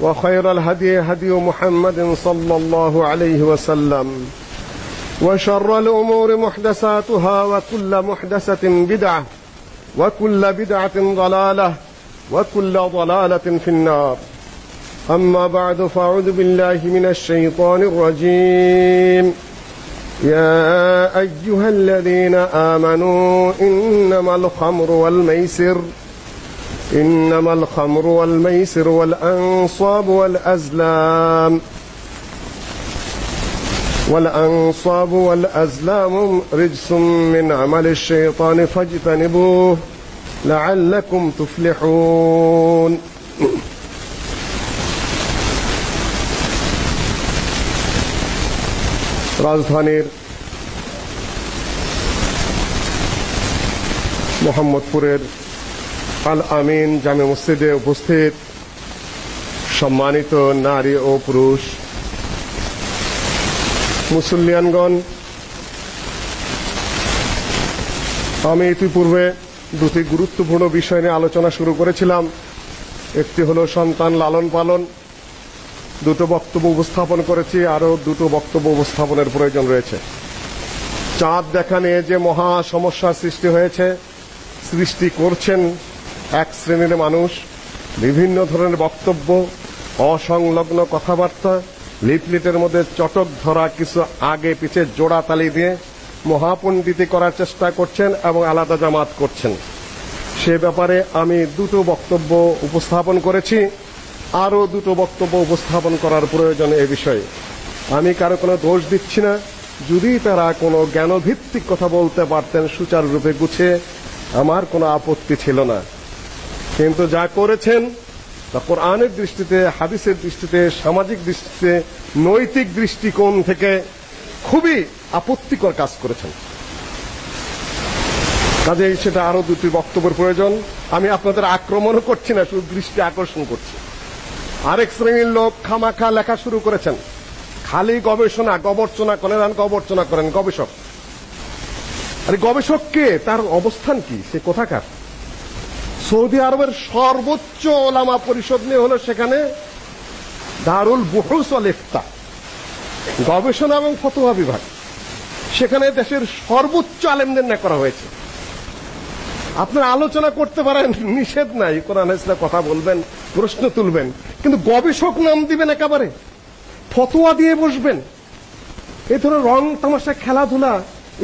وخير الهدي هدي محمد صلى الله عليه وسلم. وشر الأمور محدثاتها وكل محدثة بدعة وكل بدعة ضلالة وكل ضلالة في النار. أما بعد فأعوذ بالله من الشيطان الرجيم. يا أيها الذين آمنوا إنما الخمر والميسر إنما الخمر والميسر والأنصاب والأزلام والأنصاب والأزلام رجس من عمل الشيطان فاجتنبوه لعلكم تفلحون রাজধানীর মোহাম্মদপুরের আল আমিন জামে মসজিদে উপস্থিত সম্মানিত নারী ও পুরুষ। মুসল্লিয়ানগণ, আমি ইতিপূর্বে দুটি গুরুত্বপূর্ণ বিষয় নিয়ে আলোচনা শুরু করেছিলাম। একটি হলো সন্তান লালন পালন। দুটো বক্তব্য উপস্থাপন করেছি, আরও দুটো বক্তব্য উপস্থাপনের প্রয়োজন রয়েছে। চাঁদ দেখা নিয়ে যে মহা সমস্যার সৃষ্টি হয়েছে, সৃষ্টি করছেন এক শ্রেণির মানুষ, বিভিন্ন ধরনের বক্তব্য, অসংলগ্ন কথাবার্তা লিফলেটের মধ্যে চটক ধরা, কিছু আগে পিছে জোড়া তালি দিয়ে মহাপণ্ডিতি করার চেষ্টা করছেন এবং আলাদা জামাত করছেন। সে ব্যাপারে আমি দুটো বক্তব্য উপস্থাপন করেছি। আরও দুটো বক্তব্য উপস্থাপন করার প্রয়োজন এ বিষয়ে। আমি কারও কোনো দোষ দিচ্ছি না। যদি তারা কোনো জ্ঞানভিত্তিক কথা বলতে পারতেন, সুচারুরূপে গুছিয়ে, আমার কোনো আপত্তি ছিল না। কিন্তু যা করেছেন তা কোরআনের দৃষ্টিতে, হাদিসের দৃষ্টিতে, সামাজিক দৃষ্টিতে, নৈতিক দৃষ্টিকোণ থেকে খুবই আপত্তিকর কাজ করেছেন। কাজেই সেটা আরও দুটি বক্তব্যের প্রয়োজন। আমি আপনাদের আক্রমণও করছি না, শুধু দৃষ্টি আকর্ষণ করছি। আরেক শ্রেণির লোক খামাখা লেখা শুরু করেছেন। খালি গবেষণা গবেষণা করেন আর গবেষণা করেন গবেষক। আরে গবেষক কে? তার অবস্থান কি? সে কোথাকার? সৌদি আরবের সর্বোচ্চ ওলামা পরিষদ নিয়ে হলো সেখানে দারুল বুহুস অল ইফতা, গবেষণা এবং ফতোয়া বিভাগ। সেখানে দেশের সর্বোচ্চ আলেমদের না করা হয়েছে। আপনারা আলোচনা করতে পারেন, নিষেধ নাই। কোরআন ইসলাম কথা বলবেন, প্রশ্ন তুলবেন, কিন্তু গবেষক নাম দিবেন একেবারে, ফতোয়া দিয়ে বসবেন। এই ধরনের রং তামাশা খেলাধুলা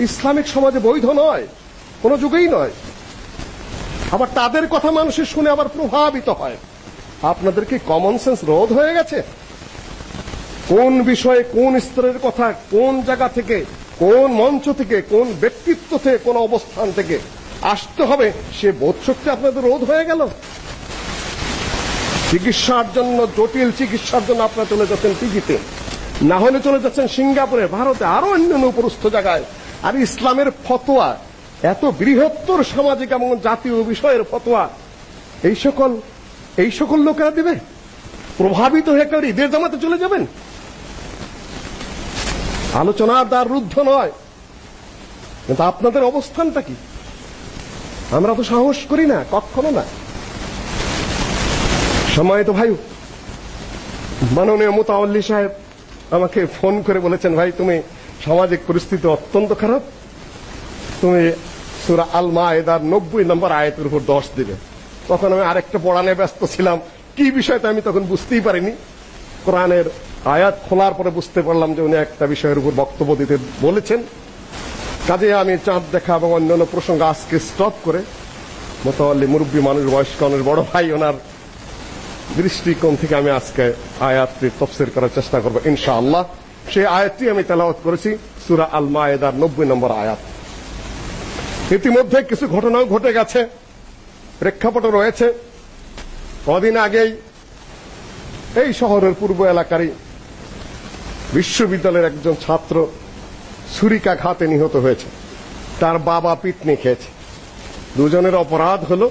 ইসলামিক সমাজে বৈধ নয়, কোনো যুগেই নয়। আবার তাদের কথা মানুষের শুনে আবার প্রভাবিত হয়। আপনাদের কি কমন সেন্স রোধ হয়ে গেছে? কোন বিষয়ে কোন স্তরের কথা, কোন জায়গা থেকে, কোন মঞ্চ থেকে, কোন ব্যক্তিত্ব থেকে, কোন অবস্থান থেকে আসতে হবে, সে বোধশক্তি আপনাদের রোধ হয়ে গেল? চিকিৎসার জন্য জটিল চিকিৎসার জন্য আপনারা চলে যাচ্ছেন টিভিতে না হলে চলে যাচ্ছেন সিঙ্গাপুরে, ভারতে আরও অন্যান্য উপরস্থ জায়গায়। আর ইসলামের ফতোয়া এত বৃহত্তর সামাজিক এবং জাতীয় বিষয়ের ফতোয়া, এই সকল এই সকল লোকেরা দেবে? প্রভাবিত হয়ে কেউ ঈদের জামাতে চলে যাবেন? আলোচনার দ্বার রুদ্ধ নয়। কিন্তু আপনাদের অবস্থানটা কি? আমরা তো সাহস করি না, কখনো না। সময় তো ভাই, মাননীয় মোতাল্লি সাহেব আমাকে ফোন করে বলেছেন, ভাই, তুমি সামাজিক পরিস্থিতি অত্যন্ত খারাপ। তুমি সুরা আল মায়েদার নব্বই নম্বর আয়াতের উপর দশ দিবে তখন আমি আরেকটা পড়ানে ব্যস্ত ছিলাম। কি বিষয়টা আমি তখন বুঝতেই পারিনি। কোরআনের আয়াত খোলার পরে বুঝতে পারলাম যে উনি একটা বিষয়ের উপর বক্তব্য দিতে বলেছেন। কাজে আমি চাঁদ দেখা এবং অন্যান্য প্রসঙ্গ আজকে স্টপ করে মোতাল্লি মুরব্বী মানুষ, বয়স্ক মানুষ, বড় ভাই, ওনার দৃষ্টিকোণ থেকে আমি আজকে আয়াতটি তফসির করার চেষ্টা করব ইনশাআল্লাহ। সেই আয়াতটি আমি তেলাওয়াত করেছি, সূরা আল মায়েদার 90 নম্বর আয়াত। ইতিমধ্যে কিছু ঘটনাও ঘটে গেছে। প্রেক্ষাপট রয়েছে। কদিন আগেই এই শহরের পূর্ব এলাকারই বিশ্ববিদ্যালয়ের একজন ছাত্র ছুরিকাঘাতে নিহত হয়েছে। তার বাবা পিটনি খেয়েছে। দুজনের অপরাধ হলো,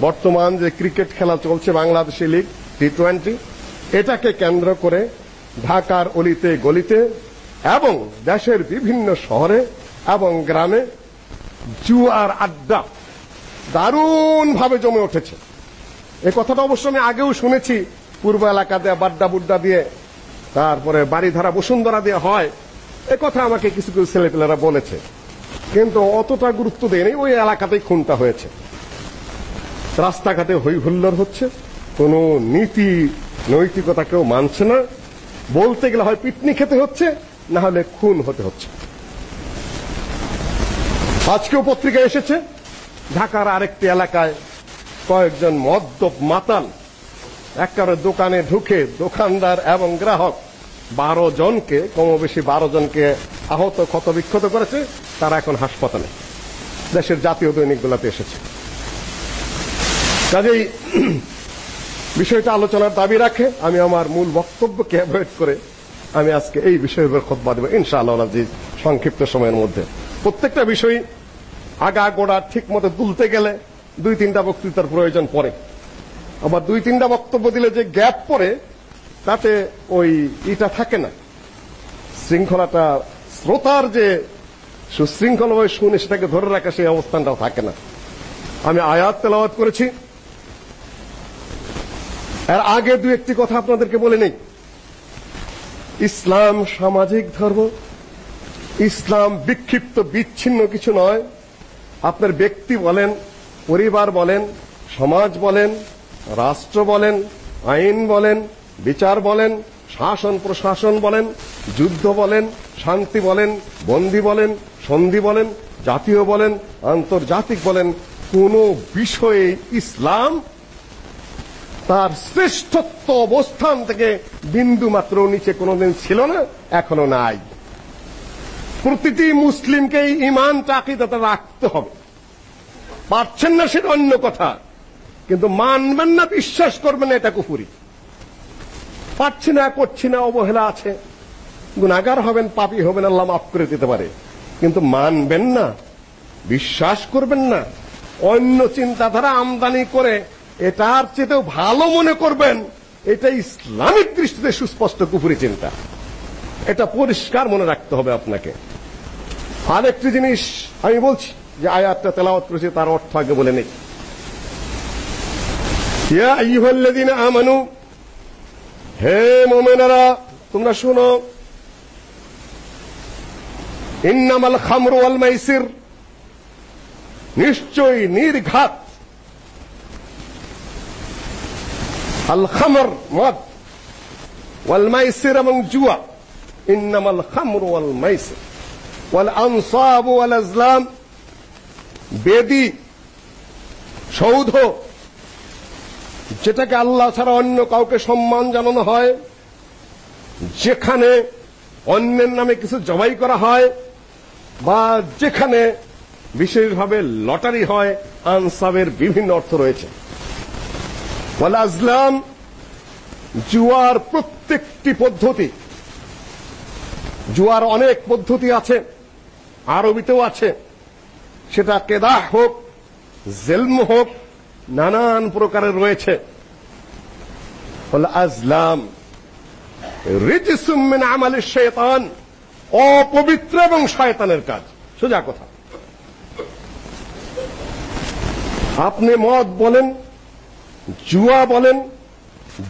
বর্তমান যে ক্রিকেট খেলা চলছে বাংলাদেশি লীগ টি টোয়েন্টি এটাকে কেন্দ্র করে ঢাকার অলিতে গলিতে এবং দেশের বিভিন্ন শহরে এবং গ্রামে জুয়ার আড্ডা। দারুণ ভাবে জমে উঠেছে। এই কথাটা অবশ্য আমি আগেও শুনেছি, পূর্ব এলাকাতে বাড্ডা বুড্ডা দিয়ে, তারপরে বাড়িধারা বসুন্ধরা দিয়ে হয়। এ কথা আমাকে কিছু কিছু ছেলেপেলেরা বলেছে। কিন্তু অতটা গুরুত্ব দেয়নি, ওই এলাকাতেই খুনটা হয়েছে। রাস্তাঘাটে হই হুল্লোড় হচ্ছে, কোনো নীতি নৈতিকতা কেউ মানছে না। বলতে গেলে হয় পিটনি খেতে হচ্ছে, না হলে খুন হতে হচ্ছে। আজকেও পত্রিকায় এসেছে। ঢাকার আরেকটি এলাকায় কয়েকজন মদ্যপ মাতাল একেবারে দোকানে ঢুকে দোকানদার এবং গ্রাহক বারো জনকে কমবেশি বারো জনকে আহত ক্ষত বিক্ষত করেছে। তারা এখন হাসপাতালে। দেশের জাতীয় দৈনিকগুলোতে এসেছে। কাজেই বিষয়টা আলোচনার দাবি রাখে। আমি আমার মূল বক্তব্যকে অ্যাভয়েড করে আমি আজকে এই বিষয়ের উপর খোদবা দেব। ইনশাআল্লাহ সংক্ষিপ্ত সময়ের মধ্যে। প্রত্যেকটা বিষয় আগা গোড়া ঠিক মতো তুলতে গেলে দুই তিনটা বক্তৃতার প্রয়োজন পড়ে। আবার দুই তিনটা বক্তব্য দিলে যে গ্যাপ পড়ে, তাতে ওই ইটা থাকে না। শৃঙ্খলাটা শ্রোতার যে সুশৃঙ্খলভাবে শুনে সেটাকে ধরে রাখা সেই অবস্থানটাও থাকে না। আমি আয়াত তেলাওয়াত করেছি। এর আগে দু একটি কথা আপনাদেরকে বলে নেই। ইসলাম সামাজিক ধর্ম ইসলাম বিক্ষিপ্ত, বিচ্ছিন্ন কিছু নয়। আপনার ব্যক্তি বলেন, পরিবার বলেন, সমাজ বলেন, রাষ্ট্র বলেন, আইন বলেন, বিচার বলেন, শাসন প্রশাসন বলেন, যুদ্ধ বলেন, শান্তি বলেন, বন্দি বলেন, সন্ধি বলেন, জাতীয় বলেন, আন্তর্জাতিক বলেন, কোন বিষয়ে ইসলাম তার শ্রেষ্ঠত্ব অবস্থান থেকে বিন্দু মাত্র নিচে কোনোদিন ছিল না, এখনও নাই। প্রতিটি মুসলিমকে এই ইমান চাকিদাতে রাখতে হবে। পারছেন না সেটা অন্য কথা, কিন্তু মানবেন না, বিশ্বাস করবেন না, এটা কুফুরি। পারছি না, করছি না, অবহেলা আছে। গুণাগার হবেন, পাপী হবেন, আল্লাহ মাফ করে দিতে পারে। কিন্তু মানবেন না, বিশ্বাস করবেন না, অন্য চিন্তাধারা আমদানি করে এটার চেয়েও ভালো মনে করবেন, এটা ইসলামিক দৃষ্টিতে সুস্পষ্ট কুফুরি চিন্তা। এটা পরিষ্কার মনে রাখতে হবে আপনাকে। আরেকটি জিনিস আমি বলছি, যে আয়াতটা তেলাওয়াত করেছে, তার অর্থ আগে বলে নেই। ইয়া আমানু, হে মুমিনারা, তোমরা শুনো। ইন্নামাল খামরু ওয়াল মাইসির, নিশ্চয়ই নির্ঘাত। আল খামর মদ, ওয়াল মাইসির এবং জুয়া। ইন্নামাল খামরু ওয়াল মাইসির। ওয়াল আজলাম, বেদি, সৌধ, যেটাকে আল্লাহ ছাড়া অন্য কাউকে সম্মান জানানো হয়, যেখানে অন্যের নামে কিছু জবাই করা হয়, বা যেখানে বিশেষভাবে লটারি হয়, আনসাবের বিভিন্ন অর্থ রয়েছে। ওয়াল আজলাম জুয়ার প্রত্যেকটি পদ্ধতি, জুয়ার অনেক পদ্ধতি আছে। আরবিতেও আছে। সেটা কেদাহ হোক, জেলম হোক, নানান প্রকারের রয়েছে। আজলাম, রিজসুম আমালি অপবিত্র এবং শয়তানের কাজ। সোজা কথা। আপনি মদ বলেন, জুয়া বলেন,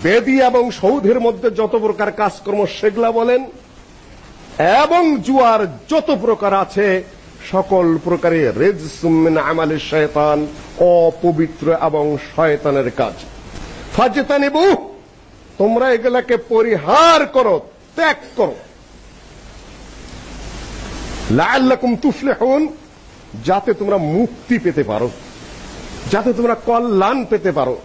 বেদি এবং সৌধের মধ্যে যত প্রকার কাজকর্ম, সেগুলা বলেন এবং জুয়ার যত প্রকার আছে, সকল প্রকারে রেজসুম মিন আমালি শয়তান, অপবিত্র এবং শয়তানের কাজ। ফাজতানিবু, তোমরা এগুলাকে পরিহার করো, ত্যাগ করো। লাআল্লাকুম তুফলিহুন, যাতে তোমরা মুক্তি পেতে পারো, যাতে তোমরা কল্যাণ পেতে পারো,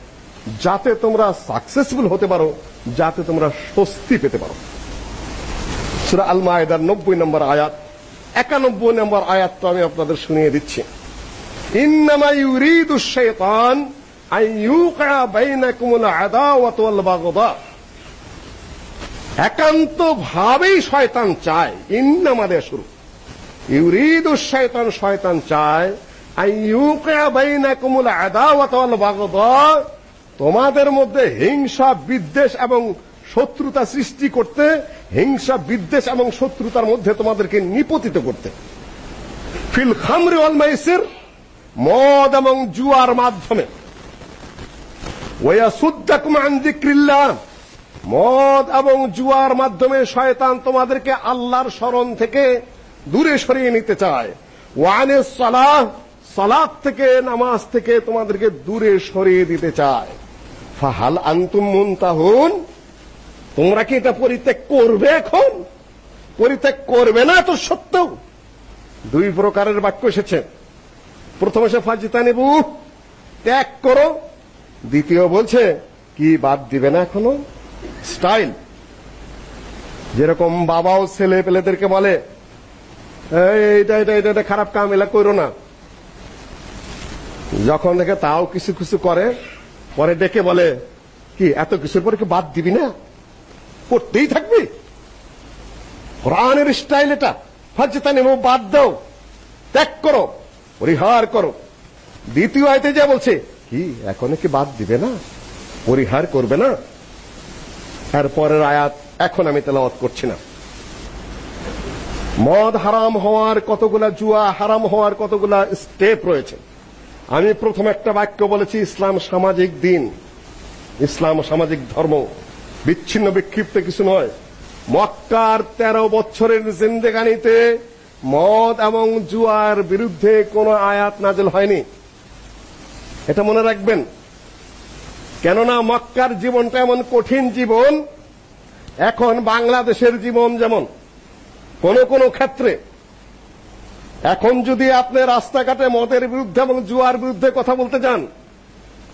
যাতে তোমরা সাকসেসফুল হতে পারো, যাতে তোমরা স্বস্তি পেতে পারো। সূরা আল মায়েদার 90 নম্বর আয়াত 91 নম্বর আয়াতটা আমি আপনাদের শুনিয়ে দিচ্ছি। ইন্নামা ইউরিদু শাইতান আন ইউকা বাইনাকুমুল আদাওয়াত ওয়াল বাগদা। একান্ত ভাবেই শয়তান চায় ইন্নামাদে শুরু। ইউরিদু শয়তান শয়তান চায় আইয়ুকা বাইনাকুমুল আদাওয়াত ওয়াল বাগদা। তোমাদের মধ্যে হিংসা, বিদ্বেষ এবং শত্রুতা সৃষ্টি করতে, হিংসা, বিদ্বেষ এবং শত্রুতার মধ্যে তোমাদেরকে নিপতিত করতে। ফিল খামরি ওয়াল মাইসির, মদ এবং জুয়ার মাধ্যমে। ওয়াসুদ্দাকুম আন যিকরিল্লাহ, মদ এবং জুয়ার মাধ্যমে শয়তান তোমাদেরকে আল্লাহর স্মরণ থেকে দূরে সরিয়ে নিতে চায়। ওয়ানে সালাহ, সালাত থেকে, নামাজ থেকে তোমাদেরকে দূরে সরিয়ে দিতে চায়। ফাহাল আনতুম মুনতাহুন তোমরা কি এটা পরিত্যাগ করবে এখন? পরিত্যাগ করবে না তো সত্ত্বেও দুই প্রকারের বাক্য এসেছে। প্রথম এসে ফাজিতানিবু ত্যাগ করো। দ্বিতীয় বলছে, কি বাদ দিবে না এখনও? স্টাইল। যেরকম বাবাও ছেলে পেলেদেরকে বলে এইটা এটা এটা এটা খারাপ কাম, এলা করো না। যখন দেখে তাও কিছু কিছু করে, পরে ডেকে বলে, কি, এত কিছুর পরে কি বাদ দিবি না? করতেই থাকবে। কোরআনের স্টাইল এটা। ফাজ্জাতানি বাদ দাও। ত্যাগ করো। পরিহার করো। দ্বিতীয় আয়তে যা বলছে, কি, এখন কি বাদ দিবে না? পরিহার করবে না? এর পরের আয়াত, এখন আমি তেলাওয়াত করছি না। মদ হারাম হওয়ার কতগুলা জুয়া, হারাম হওয়ার কতগুলা স্টেপ রয়েছে। আমি প্রথম একটা বাক্য বলেছি, ইসলাম সামাজিক দিন। ইসলাম সামাজিক ধর্ম। বিচ্ছিন্ন বিক্ষিপ্ত কিছু নয়। মক্কার তেরো বছরের জিন্দেগানিতে মদ এবং জুয়ার বিরুদ্ধে কোনো আয়াত নাজেল হয়নি। এটা মনে রাখবেন। কেননা মক্কার জীবনটা এমন কঠিন জীবন, এখন বাংলাদেশের জীবন যেমন, কোন কোন ক্ষেত্রে। এখন যদি আপনি রাস্তাঘাটে মদের বিরুদ্ধে এবং জুয়ার বিরুদ্ধে কথা বলতে যান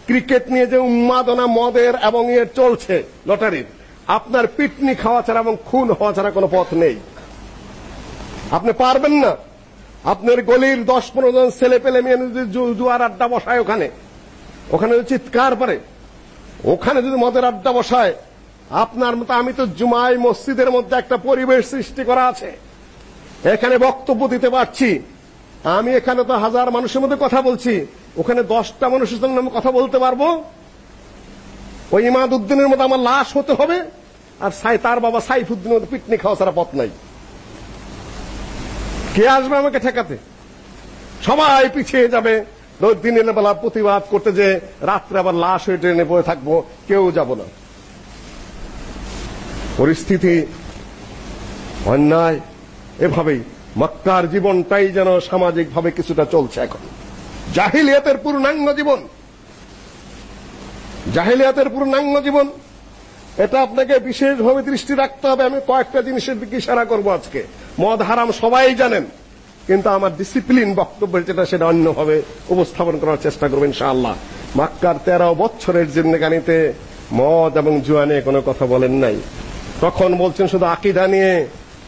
ক্রিকেট নিয়ে যে উন্মাদনা মদের এবং ইয়ে চলছে লটারির আপনার পিটনি খাওয়া ছাড়া এবং খুন হওয়া ছাড়া কোনো পথ নেই। আপনি পারবেন না। আপনার গলির দশ পনেরো জন ছেলে পেলে মেয়ে যদি জুয়ার আড্ডা বসায় ওখানে ওখানে চিৎকার পারে ওখানে যদি মদের আড্ডা বসায়, আপনার মতো আমি তো জুমাই মসজিদের মধ্যে একটা পরিবেশ সৃষ্টি করা আছে। এখানে বক্তব্য দিতে পারছি। আমি এখানে তো হাজার মানুষের মধ্যে কথা বলছি। ওখানে দশটা মানুষের সঙ্গে আমি কথা বলতে পারব। ওই ইমাদ উদ্দিনের মতো আমার লাশ হতে হবে, আর সাই তার বাবা সাইফুদ্দিনের মতো পিটনি খাওয়া ছাড়া পথ নাই। কে আসবে আমাকে ঠেকাতে? সবাই পিছিয়ে যাবে। দিনের বেলা প্রতিবাদ করতে যে রাত্রে আবার লাশ হয়ে ট্রেনে বয়ে থাকব, কেউ যাব না। পরিস্থিতি অন্যায়, এভাবেই। মক্কার জীবনটাই যেন সামাজিকভাবে কিছুটা চলছে এখন। জাহিলিয়াতের পূর্ণাঙ্গ জীবন। জাহিলিয়াতের পূর্ণাঙ্গ জীবন, এটা আপনাকে বিশেষভাবে দৃষ্টি রাখতে হবে। আমি কয়েকটা জিনিসের দিকে ইশারা করব আজকে। মদ হারাম সবাই জানেন, কিন্তু আমার ডিসিপ্লিন বক্তব্য যেটা, সেটা অন্যভাবে উপস্থাপন করার চেষ্টা করবেন ইনশাআল্লাহ। মাক্কার তেরো বছরের জিন্দেগানিতে মদ এবং জুয়া নিয়ে কোনো কথা বলেন নাই। তখন বলছেন, শুধু আকিদা নিয়ে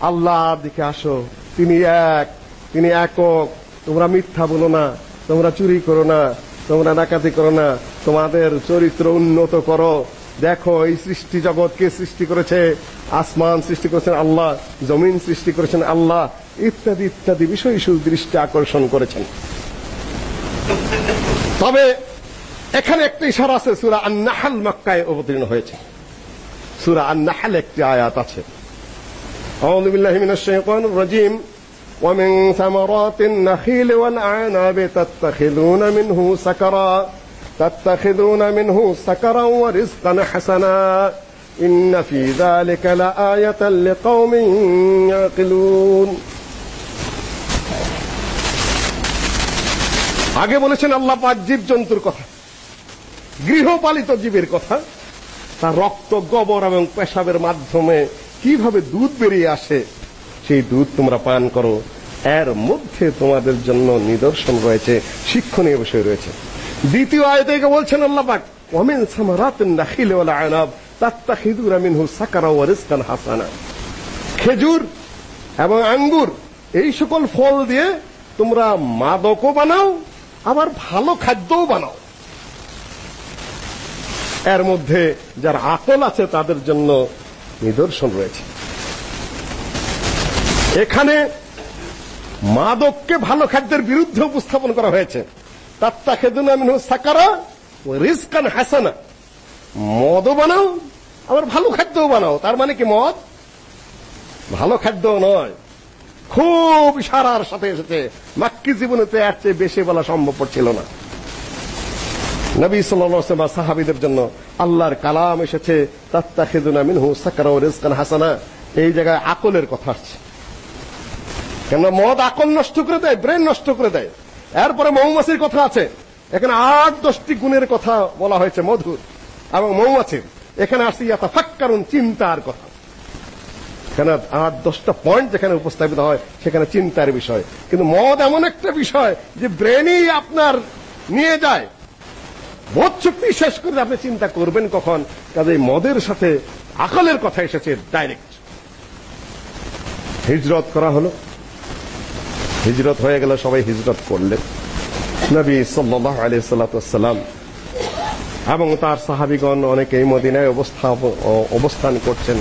আল্লাহর দিকে আসো। তিনি এক। তিনি একক। তোমরা মিথ্যা বলো না। তোমরা চুরি করো না। তোমরা ডাকাতি করো না। তোমাদের চরিত্র উন্নত করো। দেখো, এই সৃষ্টি জগৎকে সৃষ্টি করেছে? আসমান সৃষ্টি করেছেন আল্লাহ, জমিন সৃষ্টি করেছেন আল্লাহ, ইত্যাদি ইত্যাদি বিষয় সুদৃষ্টি আকর্ষণ করেছেন। তবে এখানে একটা ইশারা আছে, সূরা আন-নাহল মক্কায় অবতীর্ণ হয়েছে। সূরা আন-নাহল একটি আয়াত আছে। আউযু বিল্লাহি মিনাশ শাইতানির রাজীম ومن ثمرات النخيل والأعناب تتخذون منه سكرا تتخذون منه سكرا ورزقا حسنا إن في ذلك لآية لقوم يعقلون আগে বলেছেন আল্লাহ পাক জীব জন্তুর কথা গৃহপালিত জীবের কথা তার রক্ত গোবর এবং পেশাবের মাধ্যমে কীভাবে দুধ বেরিয়ে আসে? সেই দুধ তোমরা পান করো। এর মধ্যে তোমাদের জন্য নিদর্শন রয়েছে, শিক্ষণীয় বিষয় রয়েছে। দ্বিতীয় আয়াতে বলছেন আল্লাহ পাক ওয়ামিন সামারাতিন নাখিল ওয়াল আনাব মিনহু সাকারা ওয়া রিজকান হাসানা। খেজুর এবং আঙ্গুর, এই সকল ফল দিয়ে তোমরা মাদকও বানাও, আবার ভালো খাদ্যও বানাও। এর মধ্যে যার আকল আছে তাদের জন্য নিদর্শন রয়েছে। এখানে মাদককে ভালো খাদ্যের বিরুদ্ধে উপস্থাপন করা হয়েছে। তাত্তা খেদুন আমিন সাকারা ও রিস্কান হাসানা। মদও বানাও, আবার ভালো খাদ্যও বানাও। তার মানে কি মদ? ভালো খাদ্য নয়। খুব সারার সাথে এসেছে। মাক্কি জীবনেতে এর চেয়ে বেশি বলা সম্ভব ছিল না। নবী সাল্লাল্লাহু আলাইহি সাহাবীদের জন্য আল্লাহর কালাম এসেছে তাত্তাখিদুনা মিনহু সাকারা ওয়া রিজকান হাসানা। এই জায়গায় আকলের কথা আসছে। কেন মদ আকল নষ্ট করে দেয়, ব্রেন নষ্ট করে দেয়। এরপরে মৌমাছির কথা আছে। এখানে আট দশটি গুণের কথা বলা হয়েছে মধুর। এবং মৌমাছির এখানে আসছে ইয়াতাফাক্কারুন, চিন্তার কথা। কেন আট দশটা পয়েন্ট যেখানে উপস্থাপিত হয়, সেখানে চিন্তার বিষয়। কিন্তু মদ এমন একটা বিষয় যে ব্রেনই আপনার নিয়ে যায়। বোধ শক্তি শেষ করে আপনি চিন্তা করবেন কখন? কাজে মদের সাথে আকলের কথা এসেছে ডাইরেক্ট হিজরত করা হলো। হিজরত হয়ে গেল সবাই হিজরত করলেন। নবী সাল্লাল্লাহু আলাইহি সাল্লাম এবং তার সাহাবীগণ অনেকেই মদিনায় অবস্থা অবস্থান করছেন।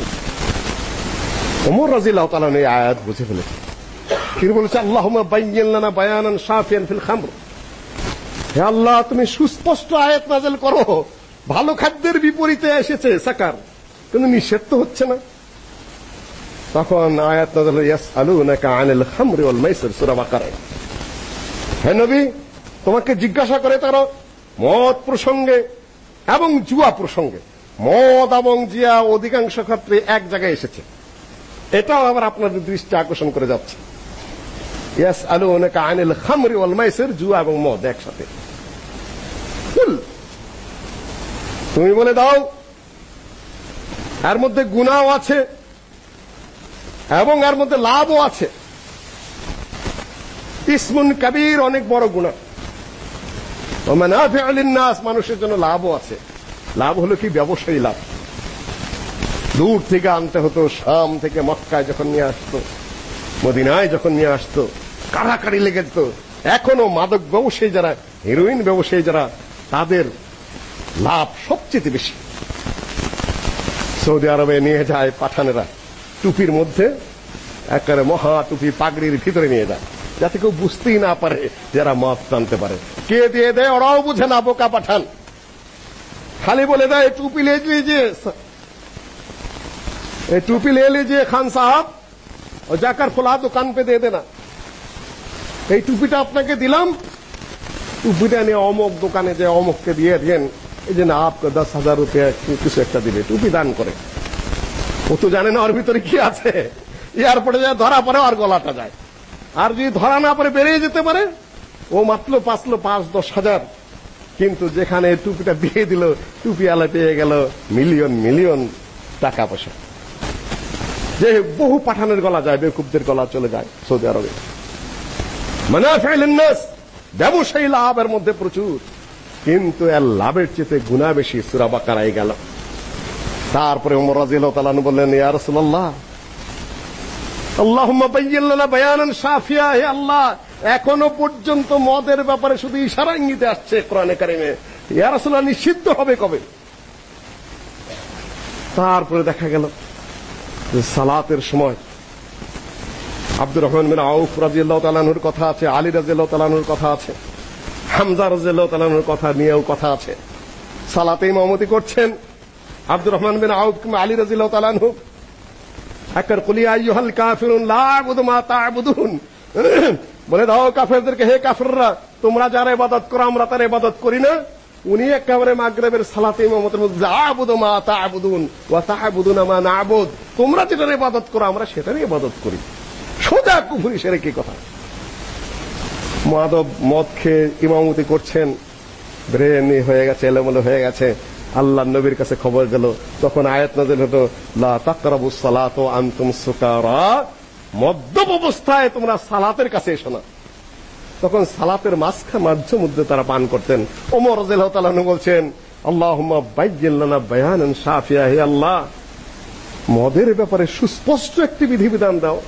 ওমর রাদিয়াল্লাহু তাআলা এই আয়াত বুঝে ফেলেছেন। তিনি বলেছেন, আল্লাহুম্মা বাইয়্যিন লানা বায়ানান শাফিয়ান ফিল খামর। হে আল্লাহ, তুমি সুস্পষ্ট আয়াত নাযিল করো। ভালো খাদ্যের বিপরীতে এসেছে সাকার। কিন্তু নিষেধ তো হচ্ছে না। তখন আয়াত নাযিল ইয়াসআলুনাকা আনিল খামরি ওয়াল মাইসির, সূরা বাকারা। হে নবী, তোমাকে জিজ্ঞাসা করে তারা, মদ প্রসঙ্গে এবং জুয়া প্রসঙ্গে। মদ এবং জিয়া অধিকাংশ ক্ষেত্রে এক জায়গায় এসেছে। এটাও আবার আপনাদের দৃষ্টি আকর্ষণ করে যাচ্ছে। ইয়াসআলুনাকা আনিল খামরি ওয়াল মাইসির, জুয়া এবং মদ একসাথে। কুল তুমি বলে দাও, এর মধ্যে গুনাহও আছে এবং এর মধ্যে লাভও আছে। ইসমুন কবির অনেক বড় গুনাহ ও মানাফিউ লিন-নাস, মানুষের জন্য লাভও আছে। লাভ হলো কি? ব্যবসায়ী লাভ। দূর থেকে আনতে হতো, শাম থেকে মক্কায় যখন নিয়ে আসতো, মদিনায় যখন নিয়ে আসতো কাড়াকাড়ি লেগে যেত। এখনও মাদক ব্যবসায়ী যারা, হিরোইন ব্যবসায়ী যারা তাদের লাভ সবচেয়ে বেশি। সৌদি আরবে নিয়ে যায় পাঠানেরা। টুপির মধ্যে একেবারে মহা টুপি পাগড়ির ভিতরে নিয়ে যায়। যাতে কেউ বুঝতেই না পারে যারা মদ টানতে পারে। কে দিয়ে দেয়? ওরাও বুঝে না, বোকা পাঠান। খালি বলে দেয় টুপি লে লিজিয়ে এই টুপি লে লিজিয়ে, খান সাহাব। ও জাকার খোলা দোকান পে দিয়ে দে না এই টুপিটা আপনাকে দিলাম টুপিটা নিয়ে অমুক দোকানে যে অমুককে দিয়ে দেন, এই যে না আপকে দশ হাজার রুপিয়া কিছু একটা দিবে, টুপি দান করে। ও তো জানে না ওর ভিতরে কি আছে। এয়ারপোর্টে যায়, ধরা পড়ে আর গলাটা যায়। আর যদি ধরা না পড়ে বেরিয়ে যেতে পারে, ও মাত্র পাঁচলো পাঁচ, দশ হাজার। কিন্তু যেখানে টুপিটা দিয়ে দিল, টুপি আলা পেয়ে গেল মিলিয়ন মিলিয়ন টাকা পয়সা। যে বহু পাঠানের গলা যায়, বেকুবদের গলা চলে যায় সৌদি আরবে। মানে মানাফিলিন্নাস ব্যবসায়ী লাভের মধ্যে প্রচুর। কিন্তু এর লাভের চেয়ে গুনাহ বেশি সূরা বাকারায় গেল। তারপরে ওমর রাদিয়াল্লাহু তাআলা বললেন, ইয়া রাসূলুল্লাহ, আল্লাহুম্মা বায়্যিন লানা বায়ানান হে আল্লাহ, এখনও পর্যন্ত মদের ব্যাপারে শুধু ইশারা ইঙ্গিতে আসছে কোরআনে কারিমে। ইয়া রাসূলুল্লাহ নিষিদ্ধ হবে কবে? তারপরে দেখা গেল সালাতের সময় আব্দুর রহমান বিন আউফ রাদিয়াল্লাহু তাআলার কথা আছে, আলী রাদিয়াল্লাহু তাআলার কথা আছে, হামজা রাদিয়াল্লাহু তাআলার কথা নিয়েও কথা আছে। সালাতে ইমামতি করছেন আব্দুর রহমান বিন আউফ কিংবা আলী রাদিয়াল্লাহু তাআলা একবার কুলিয়া আইয়ুহাল কাফিরুন লা আবুদু মা বলে দাও কাফেরদেরকে, হে কাফেররা, তোমরা যারা ইবাদত করো, আমরা তার ইবাদত করি না। উনি একেবারে মাগরিবের সালাতে ইমামতের মধ্যে আবুদু মা তা'বুদুন ওয়া তা'বুদুনা মা না'বুদ। তোমরা যেটার ইবাদত করো, আমরা সেটারই ইবাদত করি। সোজা কুফরি কি কথা। মাদব মদ খেয়ে ইমামতি করছেন, ব্রেন হয়ে গেছে, এলোমেলো হয়ে গেছে। আল্লাহ নবীর কাছে খবর গেল, তখন আয়াত নাজিল হতো লা তাকরাবুস সালাত আনতুম সুকারা। মদ্যপ অবস্থায় তোমরা সালাতের কাছে এসো না। তখন সালাতের মাঝখা মাঝে মধ্যে তারা পান করতেন। ওমর রাদিয়াল্লাহু তাআলা বলছেন, আল্লাহুম্মা বাইয়্যিন লানা বায়ানান শাফিয়া, হে আল্লাহ! মদের ব্যাপারে সুস্পষ্ট একটি বিধিবিধান দাও।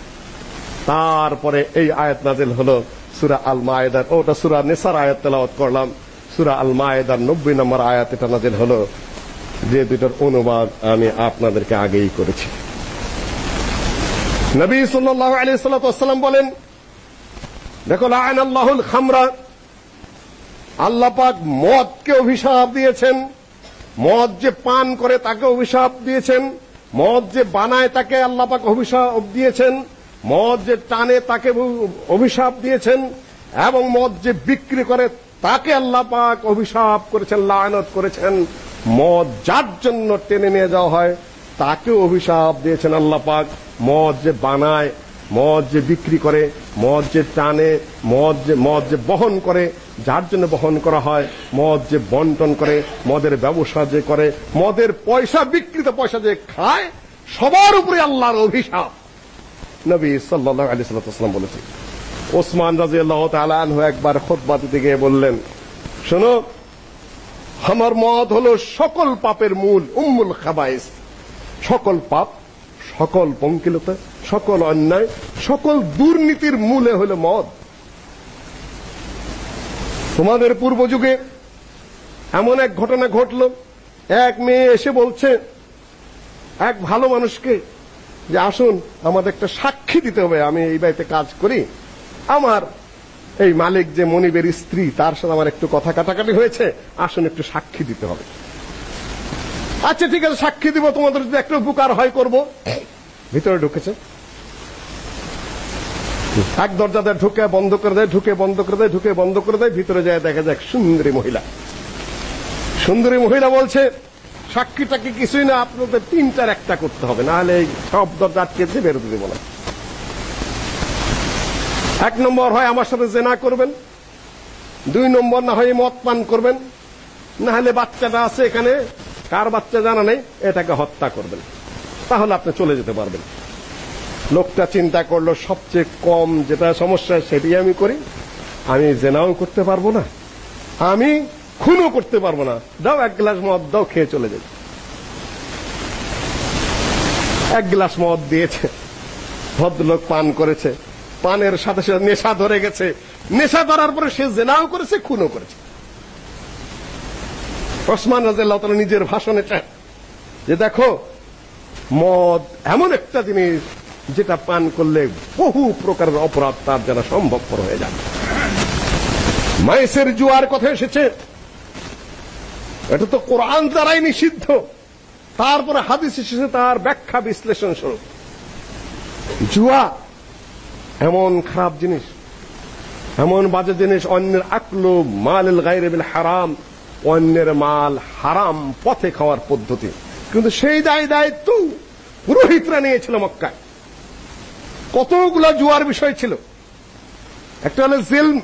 তারপরে এই আয়াত নাজিল হলো সূরা আল মায়েদার ওটা সূরা নিসার আয়াত তেলাওয়াত করলাম। সূরা আল মায়েদার 90 নম্বর আয়াত এটা নাজিল হলো। যে দুটার অনুবাদ আমি আপনাদেরকে আগেই করেছি। নবী সাল্লাল্লাহু আলাইহি সাল্লাম বলেন, দেখো লাআনাল্লাহুল খামরা। আল্লাহ পাক মদকে অভিশাপ দিয়েছেন। মদ যে পান করে তাকে অভিশাপ দিয়েছেন। মদ যে বানায় তাকে আল্লাহ পাক অভিশাপ দিয়েছেন। মদ যে টানে তাকে অভিশাপ দিয়েছেন, এবং মদ যে বিক্রি করে তাকে আল্লাহ পাক অভিশাপ করেছেন, লায়নত করেছেন, মদ যার জন্য টেনে নিয়ে যাওয়া হয় তাকে অভিশাপ দিয়েছেন আল্লাহ পাক। মদ যে বানায়, মদ যে বিক্রি করে, মদ যে টানে, মদ যে মদ যে বহন করে, যার জন্য বহন করা হয়, মদ যে বন্টন করে, মদের ব্যবসা যে করে, মদের পয়সা বিক্রিত পয়সা যে খায়, সবার উপরে আল্লাহর অভিশাপ। নবী সাল্লাল্লাহু আলাইহি সাল্লাম বলেছেন। ওসমান রাদিয়াল্লাহু তাআলা আনহু একবার খুতবা দিতে গিয়ে বললেন, শোনো, আমার মদ হলো সকল পাপের মূল, উম্মুল খাবাইস। সকল পাপ, সকল পঙ্কিলতা, সকল অন্যায়, সকল দুর্নীতির মূলে হলো মদ। তোমাদের পূর্ব যুগে এমন এক ঘটনা ঘটল। এক মেয়ে এসে বলছে, এক ভালো মানুষকে যে আসুন আমাদের একটা সাক্ষী দিতে হবে, আমি এই বাড়িতে কাজ করি। আমার এই মালিক যে মনিবের স্ত্রী, তার সাথে আমার একটু কথা কাটাকাটি হয়েছে, আসুন একটু সাক্ষী দিতে হবে। আচ্ছা ঠিক আছে, সাক্ষী দিব, তোমাদের যদি একটা উপকার হয়, করব। ভিতরে ঢুকেছে। এক দরজাতে ঢুকে বন্ধ করে দেয়, ঢুকে বন্ধ করে দেয়, ঢুকে বন্ধ করে দেয়, ভিতরে যায়, দেখা যায় সুন্দরী মহিলা। সুন্দরী মহিলা বলছে সাক্ষীটাকে কিছুই না, আপনাদের তিনটার একটা করতে হবে না হলে সব দরজা আটকে দিয়ে বেরোতে দেবো না। এক নম্বর হয় আমার সাথে জেনা করবেন, দুই নম্বর না হয় মদ পান করবেন না হলে বাচ্চাটা আছে এখানে, কার বাচ্চা জানা নেই, এটাকে হত্যা করবেন। তাহলে আপনি চলে যেতে পারবেন। লোকটা চিন্তা করল, সবচেয়ে কম যেটা সমস্যা সেটাই আমি করি, আমি জেনাও করতে পারব না। আমি খুনও করতে পারব না। দাও এক গ্লাস মদ, দাও, খেয়ে চলে যাই। এক গ্লাস মদ দিয়েছে। ভদ্রলোক পান করেছে। পানের সাথে সাথে নেশা ধরে গেছে। নেশা ধরার পরে সে জেনাও করেছে, খুনও করেছে। ওসমান রাজিয়াল্লাহু নিজের ভাষণে যে, দেখো, মদ এমন একটা জিনিস যেটা পান করলে বহু প্রকারের অপরাধ তার জানা সম্ভবপর হয়ে যাবে। মাইসের জুয়ার কথা এসেছে। এটা তো কোরআন দ্বারাই নিষিদ্ধ। তারপরে হাদিস এসেছে তার ব্যাখ্যা বিশ্লেষণ স্বরূপ। জুয়া, এমন খারাপ জিনিস, এমন বাজে জিনিস, অন্যের আকলু মালিল গায়রে বিল হারাম, অন্যের মাল হারাম পথে খাওয়ার পদ্ধতি। কিন্তু সেই দায় দায়িত্ব পুরোহিতরা নিয়েছিল মক্কায়। কতগুলো জুয়ার বিষয় ছিল। একটা হলো জিলম,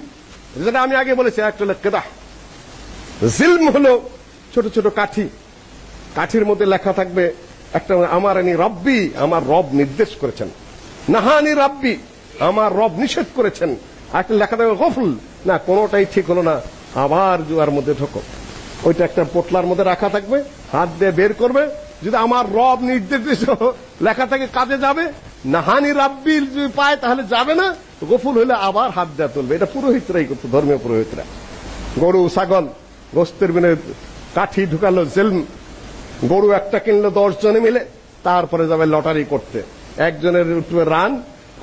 যেটা আমি আগে বলেছি একটা হলো কেদাহ। জিলম হলো ছোট ছোট কাঠি। কাঠির মধ্যে লেখা থাকবে একটা আমার আনি রব্বি, আমার রব নির্দেশ করেছেন। নাহানি রাব্বি, আমার রব নিষেধ করেছেন। একটা লেখা থাকবে, গফল। না, কোনোটাই ঠিক হলো না। আবার জুয়ার মধ্যে ঢোকো। ওইটা একটা পোটলার মধ্যে রাখা থাকবে, হাত দিয়ে বের করবে। যদি আমার রব নির্দেশ লেখা থাকে কাজে যাবে। নাহানি রাব্বিল যদি পায় তাহলে যাবে না। গফুল হলে আবার হাত দেওয়া তুলবে। এটা পুরোহিতরাই করতো, ধর্মীয় পুরোহিতরা। গরু, ছাগল, গোস্তের বিনে কাঠি ঢুকালো জেলম। গরু একটা কিনলো দশ জনে মিলে, তারপরে যাবে লটারি করতে। একজনের উঠবে রান,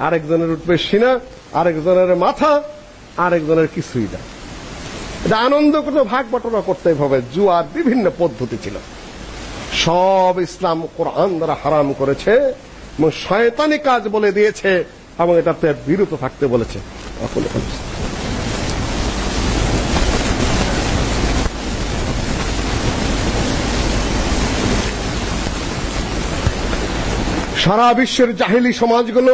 আরেকজনের উঠবে সিনা, আরেকজনের মাথা, আরেকজনের কিছুই না। এটা আনন্দ করে ভাগ বটনা করতে হবে, জুয়ার বিভিন্ন পদ্ধতি ছিল। সব ইসলাম কোরআন দ্বারা হারাম করেছে এবং শয়তানি কাজ বলে দিয়েছে এবং এটাতে বিরত থাকতে বলেছে। সারা বিশ্বের জাহিলি সমাজগুলো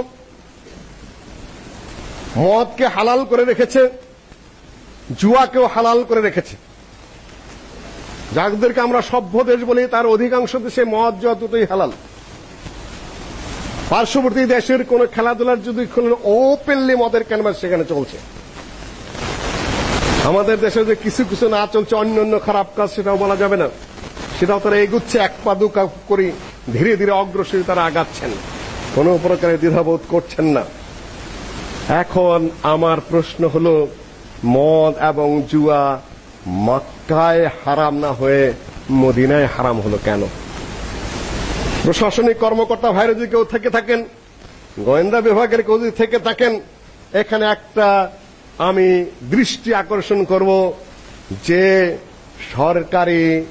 মদকে হালাল করে রেখেছে, জুয়াকেও হালাল করে রেখেছে। যাদেরকে আমরা সভ্য দেশ বলি, তার অধিকাংশ দেশে মদ জুয়া দুটোই হালাল। পার্শ্ববর্তী দেশের কোন খেলাধুলার যদি ওপেনলি মদের ক্যানভাস সেখানে চলছে। আমাদের দেশে যে কিছু কিছু না চলছে অন্য অন্য খারাপ কাজ, সেটাও বলা যাবে না। সেটাও তারা এগুচ্ছে, এক পা দু করি ধীরে ধীরে অগ্রসর তারা আগাচ্ছেন। কোনো প্রকারে দ্বিধাবোধ করছেন না। এখন আমার প্রশ্ন হলো, মদ এবং জুয়া মক্কায় হারাম না হয়ে মদিনায় হারাম হলো কেন? প্রশাসনিক কর্মকর্তা ভাইরা যদি কেউ থেকে থাকেন, গোয়েন্দা বিভাগের কেউ যদি থেকে থাকেন, এখানে একটা আমি দৃষ্টি আকর্ষণ করব যে সরকারি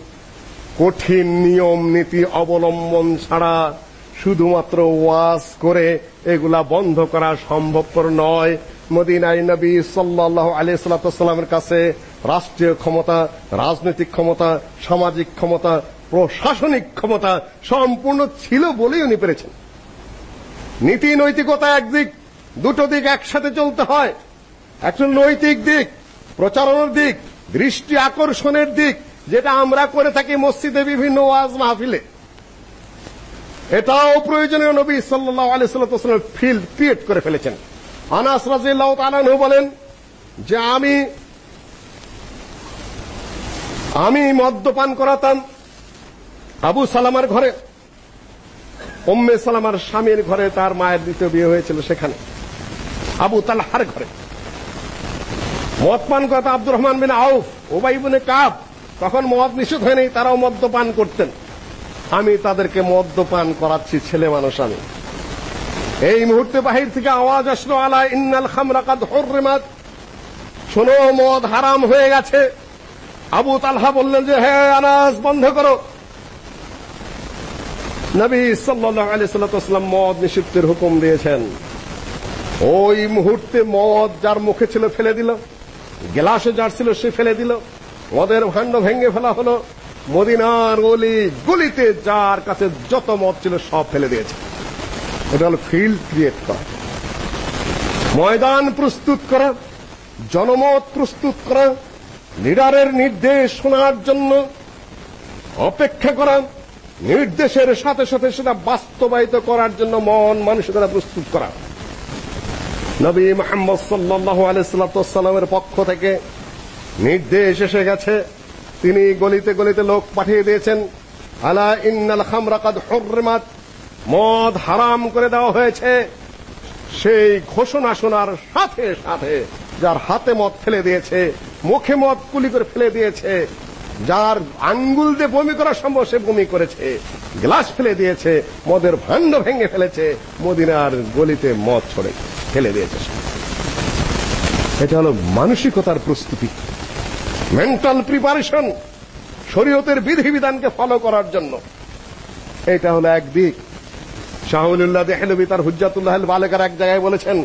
কঠিন নিয়ম নীতি অবলম্বন ছাড়া শুধুমাত্র ওয়াজ করে এগুলা বন্ধ করা সম্ভবপর নয়। মদিনায় নবী সাল্লাল্লাহু আলাইহি সাল্লামের কাছে রাষ্ট্রীয় ক্ষমতা, রাজনৈতিক ক্ষমতা, সামাজিক ক্ষমতা, প্রশাসনিক ক্ষমতা সম্পূর্ণ ছিল বলেই উনি পেরেছেন। নীতি, নৈতিকতা একদিক, দুটো দিক একসাথে চলতে হয়। একজন নৈতিক দিক, প্রচারণার দিক দৃষ্টি আকর্ষণের দিক যেটা আমরা করে থাকি মসজিদে বিভিন্ন ওয়াজ মাহফিলে। এটাও প্রয়োজনীয় নবী সাল্লাল্লাহু আলাইহি সাল্লাম ফিল্ড ক্রিয়েট করে ফেলেছেন। আনাস রাদিয়াল্লাহু তাআলা বলেন যে আমি আমি মদ্যপান করাতাম আবু সালামার ঘরে, উম্মে সালামার স্বামীর ঘরে তার মায়ের দ্বিতীয় বিয়ে হয়েছিল সেখানে, আবু তালহার ঘরে। মদ পান আব্দুর রহমান বিন আউফ ওবাই ইবনে কাব, তখন মদ নিষেধ হয়নি, তারাও মদ্যপান করতেন। আমি তাদেরকে মদ্যপান করাচ্ছি, ছেলে মানুষ আমি। এই মুহূর্তে বাহির থেকে আওয়াজ আসলো, আলা ইন্নাল খামরা কাদ হুররিমাত। শোনো, মদ হারাম হয়ে গেছে। আবু তালহা বললেন যে হ্যাঁ আনাস, বন্ধ করো। নবী সাল্লাল্লাহু আলাইহি সাল্লাম মদ নিষিদ্ধের হুকুম দিয়েছেন। ওই মুহূর্তে মদ যার মুখে ছিল, ফেলে দিল। গ্লাসে যার ছিল সে ফেলে দিল। মদের ভাণ্ড ভেঙে ফেলা হলো। মদিনার গলি গলিতে যার কাছে যত মদ ছিল সব ফেলে দিয়েছে। এটা হলো ফিল্ড ক্রিয়েট করা ময়দান প্রস্তুত করা, জনমত প্রস্তুত করা, লিডারের নির্দেশ শোনার জন্য অপেক্ষা করা, নির্দেশের সাথে সাথে সেটা বাস্তবায়িত করার জন্য মন মানসিকতা প্রস্তুত করা। নবী মোহাম্মদ সাল্লাল্লাহু আলাইহি পক্ষ থেকে নির্দেশ এসে গেছে। তিনি গলিতে গলিতে লোক পাঠিয়ে দিয়েছেন, আলা ইন্নাল খামরা কাদ হুররিমাত মদ হারাম করে দেওয়া হয়েছে। সেই ঘোষণা শোনার সাথে সাথে যার হাতে মদ ফেলে দিয়েছে, মুখে মদ কুলি করে ফেলে দিয়েছে, যার আঙ্গুল দিয়ে বমি করা সম্ভব, সে বমি করেছে, গ্লাস ফেলে দিয়েছে, মদের ভাণ্ড ভেঙে ফেলেছে, মদিনার গলিতে মদ ছড়ে ফেলে দিয়েছে। এটা হলো মানসিকতার প্রস্তুতি। মেন্টাল প্রিপারেশন শরীয়তের বিধিবিধানকে ফলো করার জন্য। এটা হলো একদিক শাহুলুল্লাহ দেহলবি তার হুজ্জাতুল্লাহ বালেকার এক জায়গায় বলেছেন,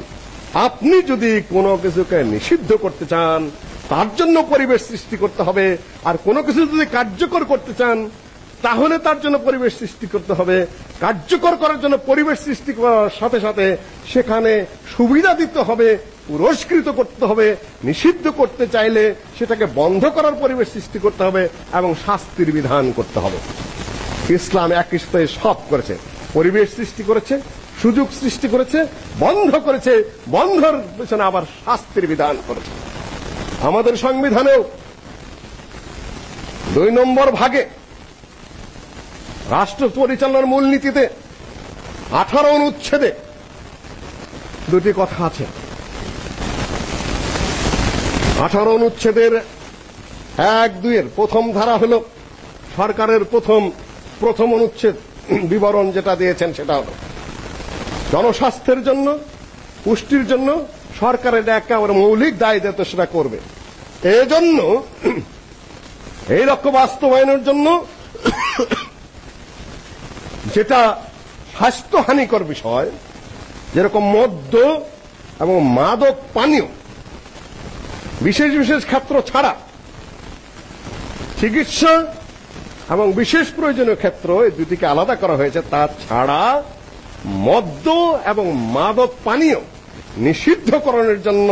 আপনি যদি কোনো কিছুকে নিষিদ্ধ করতে চান, তার জন্য পরিবেশ সৃষ্টি করতে হবে। আর কোনো কিছু যদি কার্যকর করতে চান তাহলে তার জন্য পরিবেশ সৃষ্টি করতে হবে, কার্যকর করার জন্য পরিবেশ সৃষ্টি করার সাথে সাথে সেখানে সুবিধা দিতে হবে, পুরস্কৃত করতে হবে, নিষিদ্ধ করতে চাইলে সেটাকে বন্ধ করার পরিবেশ সৃষ্টি করতে হবে এবং শাস্তির বিধান করতে হবে। ইসলাম একই সাথে সব করেছে। পরিবেশ সৃষ্টি করেছে, সুযোগ সৃষ্টি করেছে, বন্ধ করেছে, বন্ধর পেছনে আবার শাস্তির বিধান করেছে। আমাদের সংবিধানেও দুই নম্বর ভাগে রাষ্ট্র পরিচালনার মূলনীতিতে, আঠারো অনুচ্ছেদে দুটি কথা আছে। আঠারো অনুচ্ছেদের এক দুইয়ের প্রথম ধারা হল সরকারের প্রথম প্রথম অনুচ্ছেদ, বিবরণ যেটা দিয়েছেন সেটা হলো, জনস্বাস্থ্যের জন্য, পুষ্টির জন্য সরকারের একেবারে মৌলিক দায় দায়িত্ব সেটা করবে। এজন্য, এই লক্ষ্য বাস্তবায়নের জন্য যেটা স্বাস্থ্যহানিকর বিষয়, যেরকম মদ্য এবং মাদক পানীয়, বিশেষ বিশেষ ক্ষেত্র ছাড়া, চিকিৎসা এবং বিশেষ প্রয়োজনীয় ক্ষেত্র এই দুটিকে আলাদা করা হয়েছে তা ছাড়া মদ্য এবং মাদক পানীয় নিষিদ্ধকরণের জন্য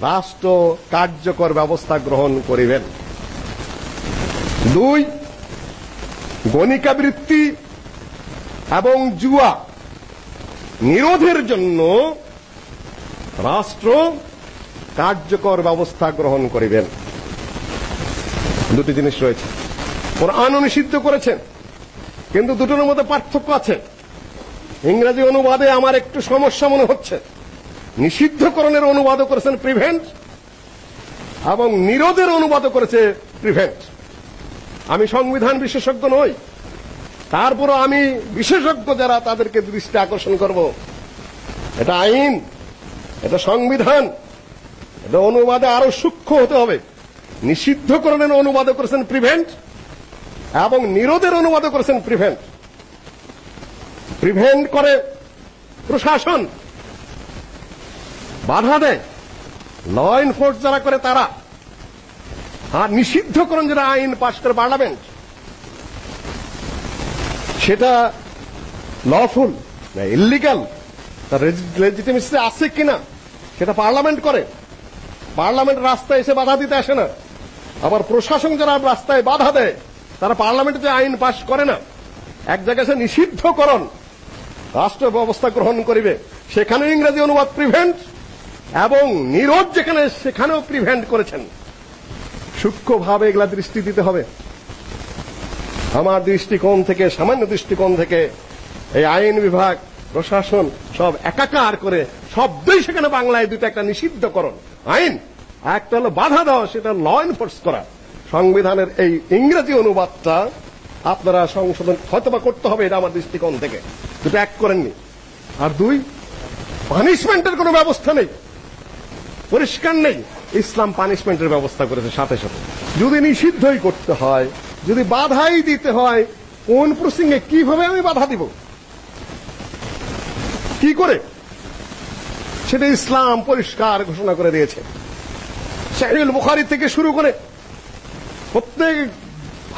রাষ্ট্র কার্যকর ব্যবস্থা গ্রহণ করিবেন। দুই গণিকাবৃত্তি এবং জুয়া নিরোধের জন্য রাষ্ট্র কার্যকর ব্যবস্থা গ্রহণ করিবেন। দুটি জিনিস রয়েছে। কোরআন নিষিদ্ধ করেছেন, কিন্তু দুটোর মধ্যে পার্থক্য আছে। ইংরেজি অনুবাদে আমার একটু সমস্যা মনে হচ্ছে। নিষিদ্ধকরণের অনুবাদও করেছেন প্রিভেন্ট, এবং নিরোধের অনুবাদও করেছে প্রিভেন্ট। আমি সংবিধান বিশেষজ্ঞ নই তারপরও আমি বিশেষজ্ঞ যারা তাদেরকে দৃষ্টি আকর্ষণ করব। এটা আইন, এটা সংবিধান, এটা অনুবাদে আরও সূক্ষ্ম হতে হবে। নিষিদ্ধকরণের অনুবাদ করেছেন প্রিভেন্ট এবং নিরোধের অনুবাদ করেছেন প্রিভেন্ট প্রিভেন্ট করে প্রশাসন বাধা দেয়। ল এনফোর্স যারা করে তারা। আর নিষিদ্ধকরণ যারা আইন পাশ করে পার্লামেন্ট সেটা লফুল না ইল্লিগাল তার লেজিটিমেসি আছে কিনা, সেটা পার্লামেন্ট করে। পার্লামেন্ট রাস্তায় এসে বাধা দিতে আসে না। আবার প্রশাসন যারা রাস্তায় বাধা দেয়, তারা পার্লামেন্টে যে আইন পাশ করে না। এক জায়গায় সে নিষিদ্ধকরণ, রাষ্ট্র ব্যবস্থা গ্রহণ করিবে সেখানে ইংরেজি অনুবাদ প্রিভেন্ট এবং নিরোধ যেখানে সেখানেও প্রিভেন্ট করেছেন। সূক্ষ্মভাবে এগুলা দৃষ্টি দিতে হবে। আমার দৃষ্টিকোণ থেকে, সামান্য দৃষ্টিকোণ থেকে, এই আইন বিভাগ, প্রশাসন সব একাকার করে, শব্দই সেখানে বাংলায় দুটো একটা নিষিদ্ধকরণ। আইন, একটা হলো বাধা দেওয়া, সেটা ল এনফোর্স করা। সংবিধানের এই ইংরেজি অনুবাদটা আপনারা সংশোধন হয়তোবা করতে হবে, এটা আমার দৃষ্টিকোণ থেকে। দুটো এক করেননি আর দুই পানিশমেন্টের কোনো ব্যবস্থা নেই। পরিষ্কার নেই। ইসলাম পানিশমেন্টের ব্যবস্থা করেছে সাথে সাথে। যদি নিষিদ্ধই করতে হয় যদি বাধাই দিতে হয়, কোন প্রসঙ্গে কীভাবে আমি বাধা দিব? কি করে? সেটা ইসলাম পরিষ্কার ঘোষণা করে দিয়েছে। শাহিউল বুখারী থেকে শুরু করে প্রত্যেক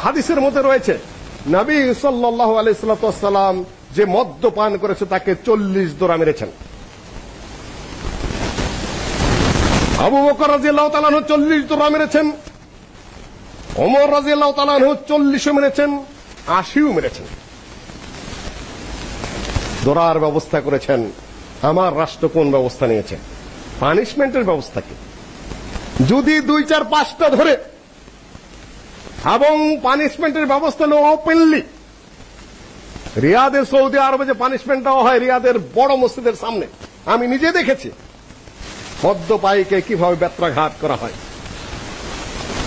হাদিসের মধ্যে রয়েছে, নবী সাল্লাল্লাহু আলাইহি সাল্লাম যে মদ্যপান করেছে তাকে চল্লিশ দোরা মেরেছেন। আবু বকর রাদিয়াল্লাহু তাআলা চল্লিশ দোরা মেরেছেন। ওমর রাদিয়াল্লাহু তাআলা চল্লিশও মেরেছেন, আশিও মেরেছেন। দোরার ব্যবস্থা করেছেন। আমার রাষ্ট্র কোন ব্যবস্থা নিয়েছে? পানিশমেন্টের ব্যবস্থা কি? যদি দুই চার পাঁচটা ধরে, এবং পানিশমেন্টের ব্যবস্থা হলো ওপেনলি রিয়াদের সৌদি আরবে যে পানিশমেন্ট দেওয়া হয়, রিয়াদের বড় মসজিদের সামনে, আমি নিজে দেখেছি। মদ্যপায়ীকে কীভাবে ব্যত্রাঘাত করা হয়?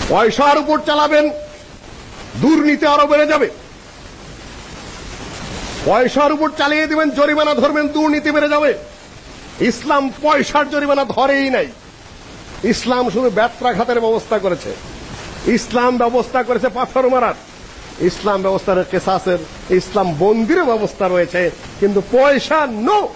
পয়সার উপর চালাবেন, দুর্নীতি আরও বেড়ে যাবে। পয়সার উপর চালিয়ে দিবেন, জরিমানা ধরবেন, দুর্নীতি বেড়ে যাবে। ইসলাম পয়সার জরিমানা ধরেই নাই। ইসলাম শুধু ব্যত্রাঘাতের ব্যবস্থা করেছে। ইসলাম ব্যবস্থা করেছে পাথর মারার। ইসলাম ব্যবস্থার কেসাসের, ইসলাম বন্দির ব্যবস্থা রয়েছে, কিন্তু পয়সা নো।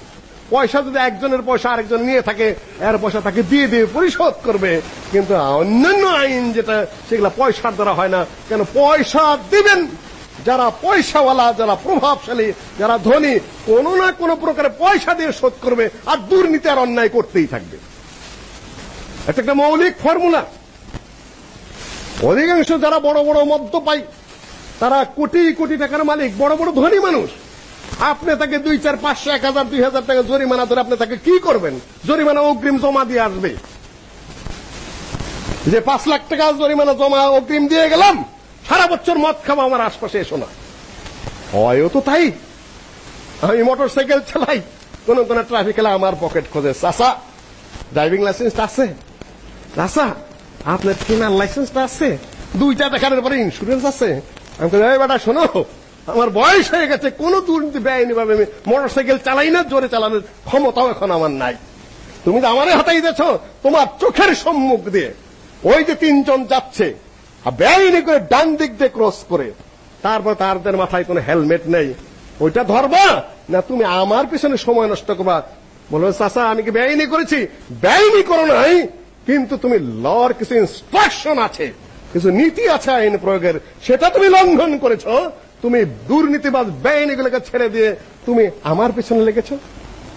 পয়সা যদি একজনের পয়সা আরেকজন নিয়ে থাকে, এর পয়সা তাকে দিয়ে দিয়ে পরিশোধ করবে। কিন্তু অন্যান্য আইন যেটা, সেগুলা পয়সার দ্বারা হয় না। কেন পয়সা দিবেন যারা পয়সাওয়ালা, যারা প্রভাবশালী, যারা ধনী, কোন না কোন প্রকারে পয়সা দিয়ে শোধ করবে আর দুর্নীতি আর অন্যায় করতেই থাকবে। এটা একটা মৌলিক ফর্মুলা। অধিকাংশ যারা বড় বড় মদ্যপায়ী, তারা কোটি কোটি টাকার মালিক, বড় বড় ধনী মানুষ। আপনি তাকে দুই, চার, পাঁচশো, এক হাজার, দুই হাজার টাকা জরিমানা ধরে আপনি তাকে কি করবেন? জরিমানা অগ্রিম জমা দিয়ে আসবে। যে পাঁচ লাখ টাকা জরিমানা জমা অগ্রিম দিয়ে গেলাম, সারা বছর মদ খাব, আমার আশপাশে এসো না। হয়ও তো তাই। আমি মোটর সাইকেল চালাই, কোন কোন ট্রাফিক এলে আমার পকেট খোঁজে। চাষা ড্রাইভিং লাইসেন্সটা আছে? চাষা আপনার কেনার লাইসেন্সটা আছে? দুইটা দেখানোর পরে ইন্স্যুরেন্স আছে? আমি এই বেটা, শোনো আমার বয়স হয়ে গেছে, কোন দুর্নীতি ব্যয়নি ভাবে আমি মোটরসাইকেল চালাই না জোরে চালানোর ক্ষমতাও এখন আমার নাই। তুমি তো আমারে হাতাই দিয়েছ, তোমার চোখের সম্মুখ দিয়ে। ওই যে তিনজন যাচ্ছে, আর ব্যয়নি করে ডান দিক দিয়ে ক্রস করে, তারপর তাদের মাথায় কোনো হেলমেট নেই। ওইটা ধরবা, না তুমি আমার পিছনে সময় নষ্ট করবা? বলো চাচা, আমি কি ব্যয়নি করেছি? ব্যয়নি করো নাই, কিন্তু তুমি লর কিছু ইনস্ট্রাকশন আছে, কিছু নীতি আছে আইন প্রয়োগের, সেটা তুমি লঙ্ঘন করেছ তুমি দুর্নীতিবাদ দুর্নীতিবাজ ব্যয়নিগুলোকে ছেড়ে দিয়ে তুমি আমার পিছনে লেগেছ?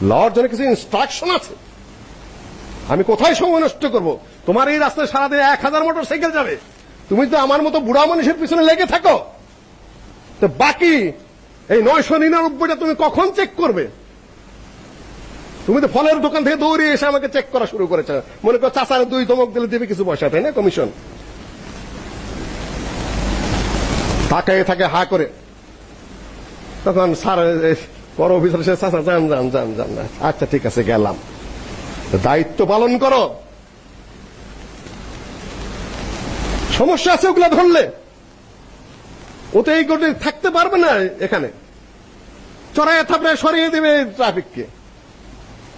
লর জন্য কিছু ইনস্ট্রাকশন আছে? আমি কোথায় সময় নষ্ট করব? তোমার এই রাস্তায় সারাদিন এক হাজার মোটর সাইকেল যাবে। তুমি তো আমার মতো বুড়া মানুষের পিছনে লেগে থাকো। তো বাকি এই নয়শো নিরানব্বইটা তুমি কখন চেক করবে? তুমি তো ফলের দোকান থেকে দৌড়ে এসে আমাকে চেক করা শুরু করেছে। মনে করো চাচার দুই ধমক দিলে দেবে কিছু পয়সা, তাই না কমিশন তাকায় থাকে হা করে। তখন স্যার বড় অফিসার সে চাচা, যান যান যান যান আচ্ছা ঠিক আছে, গেলাম। দায়িত্ব পালন করো। সমস্যা আছে ওগুলা ধরলে? ও তো এই গতি থাকতে পারবে না এখানে। চড়াইয়া থাপড়ে সরিয়ে দেবে ট্রাফিককে।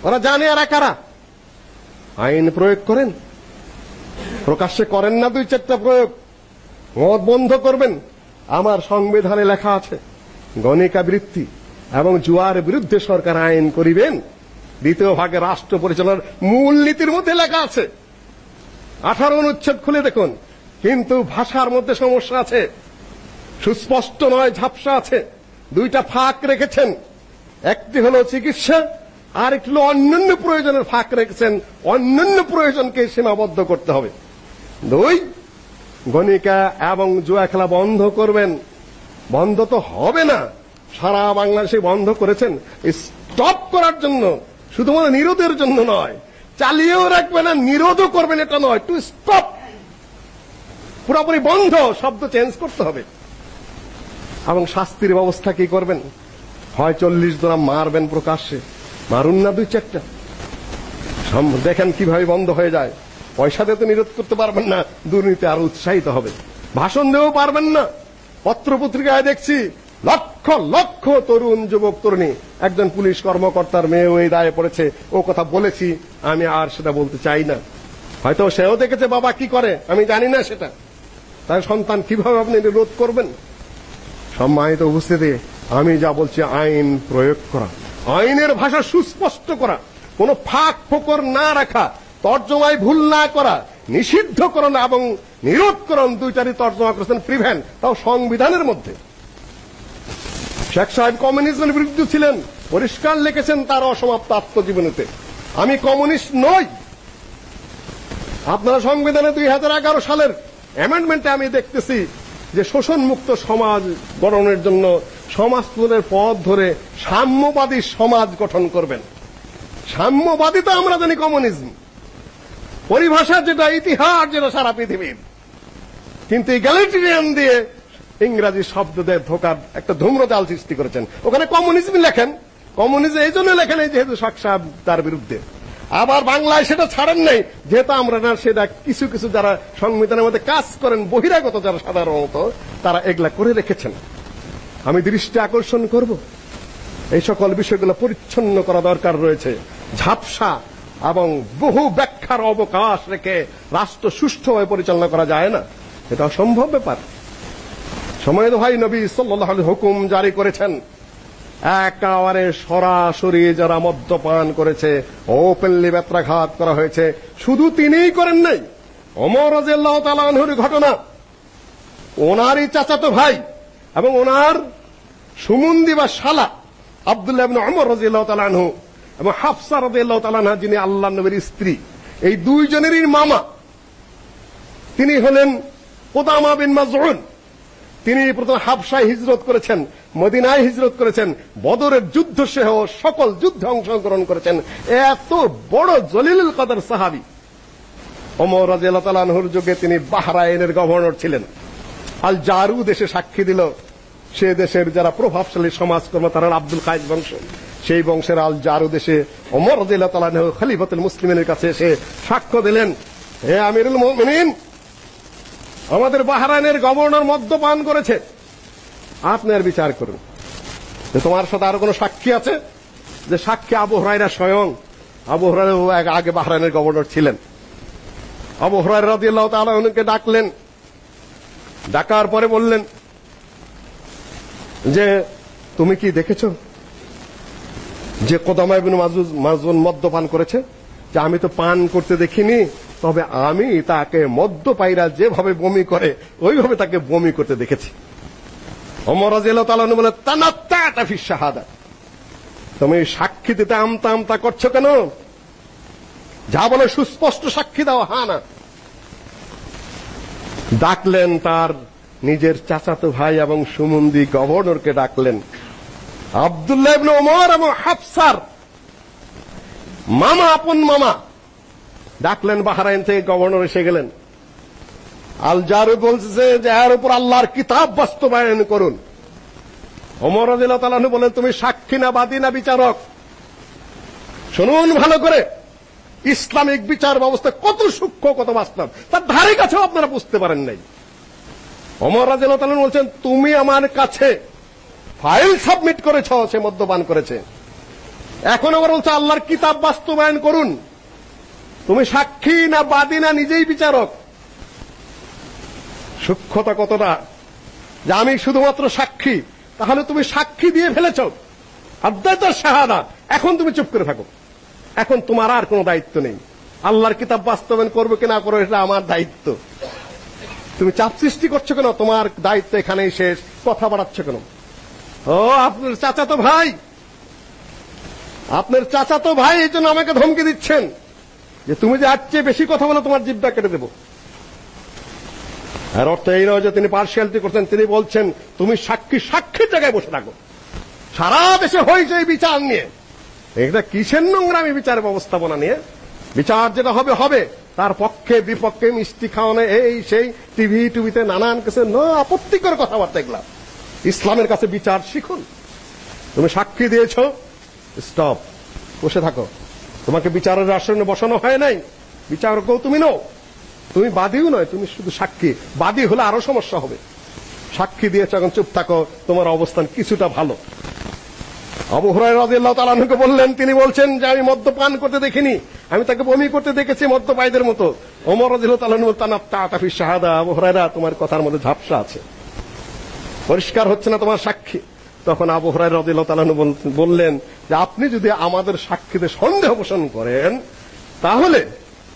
ওরা জানে আর কারা? আইন প্রয়োগ করেন। প্রকাশ্যে করেন না দুই চারটা প্রয়োগ। মদ বন্ধ করবেন। আমার সংবিধানে লেখা আছে গণিকা বৃত্তি এবং জুয়ার বিরুদ্ধে সরকার আইন করিবেন। দ্বিতীয় ভাগে রাষ্ট্র পরিচালনার মূল নীতির মধ্যে লেখা আছে। আঠারো অনুচ্ছেদ খুলে দেখুন, কিন্তু ভাষার মধ্যে সমস্যা আছে। সুস্পষ্ট নয়, ঝাপসা আছে। দুইটা ফাঁক রেখেছেন। একটি হলো চিকিৎসা আর একটি হলো অন্যান্য প্রয়োজনের ফাঁক রেখেছেন। অন্যান্য প্রয়োজনকে সীমাবদ্ধ করতে হবে। দুই গণিকা এবং জুয়া খেলা বন্ধ করবেন। বন্ধ তো হবে না। সারা বাংলাদেশে বন্ধ করেছেন। স্টপ করার জন্য, শুধুমাত্র নিরোধের জন্য নয়, চালিয়েও রাখবেন না, নিরোধও করবেন এটা নয় টু স্টপ পুরোপুরি বন্ধ, শব্দ চেঞ্জ করতে হবে। এবং শাস্তির ব্যবস্থা কি করবেন? হয় চল্লিশ জনা মারবেন প্রকাশ্যে। মারুন না দুই চারটা। দেখেন কীভাবে বন্ধ হয়ে যায়। পয়সা দিয়ে তো নিরোধ করতে পারবেন না, দুর্নীতি আরও উৎসাহিত হবে। ভাষণ দিয়েও পারবেন না। পত্র পত্রিকায় দেখছি লক্ষ লক্ষ তরুণ যুবক তরুণী। একজন পুলিশ কর্মকর্তার মেয়ে ওই দায়ে পড়েছে। ও কথা বলেছি, আমি আর সেটা বলতে চাই না। হয়তো সেও দেখেছে বাবা কি করে, আমি জানি না সেটা। তাই সন্তান কীভাবে আপনি নিরোধ করবেন? সম্মানিত উপস্থিতি, আমি যা বলছি আইন প্রয়োগ করা। আইনের ভাষা সুস্পষ্ট করা। কোনো ফাঁক ফোকর না রাখা। তর্জমায় ভুল না করা, নিষিদ্ধকরণ এবং নিরোধকরণ দুইটারই তর্জমা করেছেন প্রিভেন্ট তাও সংবিধানের মধ্যে। শেখ সাহেব কমিউনিজমের বিরুদ্ধে ছিলেন, পরিষ্কার লিখেছেন তার অসমাপ্ত আত্মজীবনীতে আমি কমিউনিস্ট নই। আপনারা সংবিধানে দুই হাজার এগারো সালের অ্যামেন্ডমেন্টে আমি দেখতেছি যে শোষণমুক্ত সমাজ গঠনের জন্য সমাজতন্ত্রের পথ ধরে সাম্যবাদী সমাজ গঠন করবেন। সাম্যবাদী তো আমরা জানি কমিউনিজম। পরিভাষা যেটা, ইতিহাস যেটা সারা পৃথিবীর কিন্তু এই গ্যালিটেরিয়ান দিয়ে ইংরাজি শব্দ দিয়ে ধোকার একটা ধূম্রজাল সৃষ্টি করেছেন। ওখানে কমিউনিজম লেখেন। কমিউনিজম এই জন্য লেখেন যেহেতু শখ তার বিরুদ্ধে। আবার বাংলায় সেটা ছাড়েন নাই। যেহেতু আমরা না, সেটা কিছু কিছু যারা সংবিধানের মধ্যে কাজ করেন, বহিরাগত যারা সাধারণত, তারা এগুলা করে রেখেছেন। আমি দৃষ্টি আকর্ষণ করব। এই সকল বিষয়গুলো পরিচ্ছন্ন করা দরকার রয়েছে। ঝাপসা এবং বহু ব্যাখ্যার অবকাশ রেখে রাষ্ট্র সুষ্ঠুভাবে পরিচালনা করা যায় না। এটা অসম্ভব ব্যাপার। সময়ত ভাই নবী সাল্লাল্লাহু আলাইহি হুকুম জারি করেছেন। একেবারে সরাসরি যারা মদ্যপান করেছে, ওপেনলি বেত্রাঘাত করা হয়েছে। শুধু তিনিই করেন নাই। ওমর রাদিয়াল্লাহু তাআলা আনহুর ঘটনা। ওনারই চাচাতো ভাই এবং ওনার সুমন্দি বা শালা আব্দুল্লাহ ইবনে ওমর রাদিয়াল্লাহু তাআলা আনহু। এবং হাফসা রাদিয়াল্লাহু তাআলা আনহা, যিনি আল্লাহর নবীর স্ত্রী, এই দুইজনেরই মামা। তিনি হলেন কোদামা বিন মাজউন। তিনি প্রথম হাবশায় হিজরত করেছেন, মদিনায় হিজরত করেছেন, বদরের যুদ্ধ সহ সকল যুদ্ধে অংশগ্রহণ করেছেন। এত বড় জলিলুল কদর সাহাবী। ওমর রাদিয়াল্লাহু তাআলা আনহুর যুগে তিনি বাহরাইনের গভর্নর ছিলেন। আল জারু দেশে সাক্ষী দিল, সে দেশের যারা প্রভাবশালী সমাজকর্ম, তারা আব্দুল কায়েস বংশ। সেই বংশের আল জারু দেশে ওমর রাদিয়াল্লাহু আনহু খলিফাতুল মুসলিমিনের কাছে এসে সাক্ষ্য দিলেন, হে আমিরুল মুমিনিন, আমাদের বাহরাইনের গভর্নর মদ্যপান করেছে। আপনার বিচার করুন। যে তোমার সাথে আর কোনো সাক্ষী আছে? যে সাক্ষী আবু হুরায়রা স্বয়ং, আবু হুরায়রা আগে বাহরাইনের গভর্নর ছিলেন। আবু হুরায়রা রাদিয়াল্লাহু তাআলা ডাকলেন। ডাকার পরে বললেন, যে তুমি কি দেখেছ? যে কোদামা ইবনে মাজুজ, মাজুন মদ্যপান করেছে, যে আমি তো পান করতে দেখিনি, তবে আমি তাকে মদ্যপায়ীরা যেভাবে বমি করে, ওইভাবে তাকে বমি করতে দেখেছি। ওমর রাদিয়াল্লাহু তাআলা বলে, তানাত্তাতা ফি শাহাদা। তুমি সাক্ষী দিতে আমতা আমতা করছ কেন? যা বলে সুস্পষ্ট সাক্ষী দাও হ্যাঁ না। ডাকলেন তার নিজের চাচাতো ভাই এবং সুমন্দি গভর্নরকে ডাকলেন। আব্দুল্লাহ ইবনে ওমর এবং হাফসার। মামা আপন মামা। ডাকলেন বাহরাইন থেকে গভর্নর এসে গেলেন। আল জারু বলছে যে, এর উপর আল্লাহর কিতাব বাস্তবায়ন করুন। ওমর রাদিয়াল্লাহু তাআলা বলেন, তুমি সাক্ষী না বাদী না বিচারক? শুনুন ভালো করে। ইসলামিক বিচার ব্যবস্থা কত সূক্ষ্ম, কত বাস্তব, তার ধারে কাছেও আপনারা বুঝতে পারেন নাই। ওমর রাদিয়াল্লাহু তাআলা বলছেন, তুমি আমার কাছে ফাইল সাবমিট করেছ, সে মদ্যপান করেছে। এখন আবার বলছে, আল্লাহর কিতাব বাস্তবায়ন করুন। তুমি সাক্ষী না বাদী না নিজেই বিচারক। সূক্ষ্মতা কতটা? যে আমি শুধুমাত্র সাক্ষী, তাহলে তুমি সাক্ষী দিয়ে ফেলেছ। আদ্যায়ত শাহাদা। এখন তুমি চুপ করে থাকো। এখন তোমার আর কোনো দায়িত্ব নেই। আল্লাহর কিতাব বাস্তবায়ন করবে কিনা করো এটা আমার দায়িত্ব। তুমি চাপ সৃষ্টি করছ কেন? তোমার দায়িত্ব এখানেই শেষ। কথা বাড়াচ্ছ কেন? ও, আপনার চাচাতো ভাই। আপনার চাচাতো ভাই এই জন্য আমাকে ধমকি দিচ্ছেন। যে তুমি যে চেয়ে বেশি কথা বলো, তোমার জিব্বা কেটে দেবো। আর অর্থ এই যে তিনি পার্সিয়ালিটি করছেন, তিনি বলছেন, তুমি সাক্ষী সাক্ষীর জায়গায় বসে থাকো। সারা দেশে হয়েছে এই বিচার নিয়ে। এটা কিসের নোংরামি বিচার ব্যবস্থাপনা নিয়ে? বিচার যেটা হবে হবে। তার পক্ষে, বিপক্ষে, মিষ্টি খাওয়ানো, এই, সেই টিভি টিভিতে নানান কিছু, ন, আপত্তিকর কথাবার্তা এগুলা। ইসলামের কাছে বিচার শিখুন। তুমি সাক্ষী দিয়েছ স্টপ বসে থাকো। তোমাকে বিচারের আসনে বসানো হয় নাই। বিচারকও তুমি নও। তুমি বাদীও নয়, তুমি শুধু সাক্ষী। বাদী হলে আরও সমস্যা হবে। সাক্ষী দিয়েছ, এখন চুপ থাকো। তোমার অবস্থান কিছুটা ভালো। আবু হুরায়রা রাদিয়াল্লাহু তাআলা বললেন, তিনি বলছেন যে, আমি মদ্যপান করতে দেখিনি। আমি তাকে বমি করতে দেখেছি মদ্যপায়ীদের মতো। ওমর রাদিয়াল্লাহু তাআলা আনহু তানাব তাতাফি শাহাদা। আবু হুরায়রা, তোমার কথার মধ্যে ঝাপসা আছে। পরিষ্কার হচ্ছে না তোমার সাক্ষী? তখন আবু হুরায়রা রাদিয়াল্লাহু তাআলা বললেন যে আপনি যদি আমাদের সাক্ষীতে সন্দেহ পোষণ করেন, তাহলে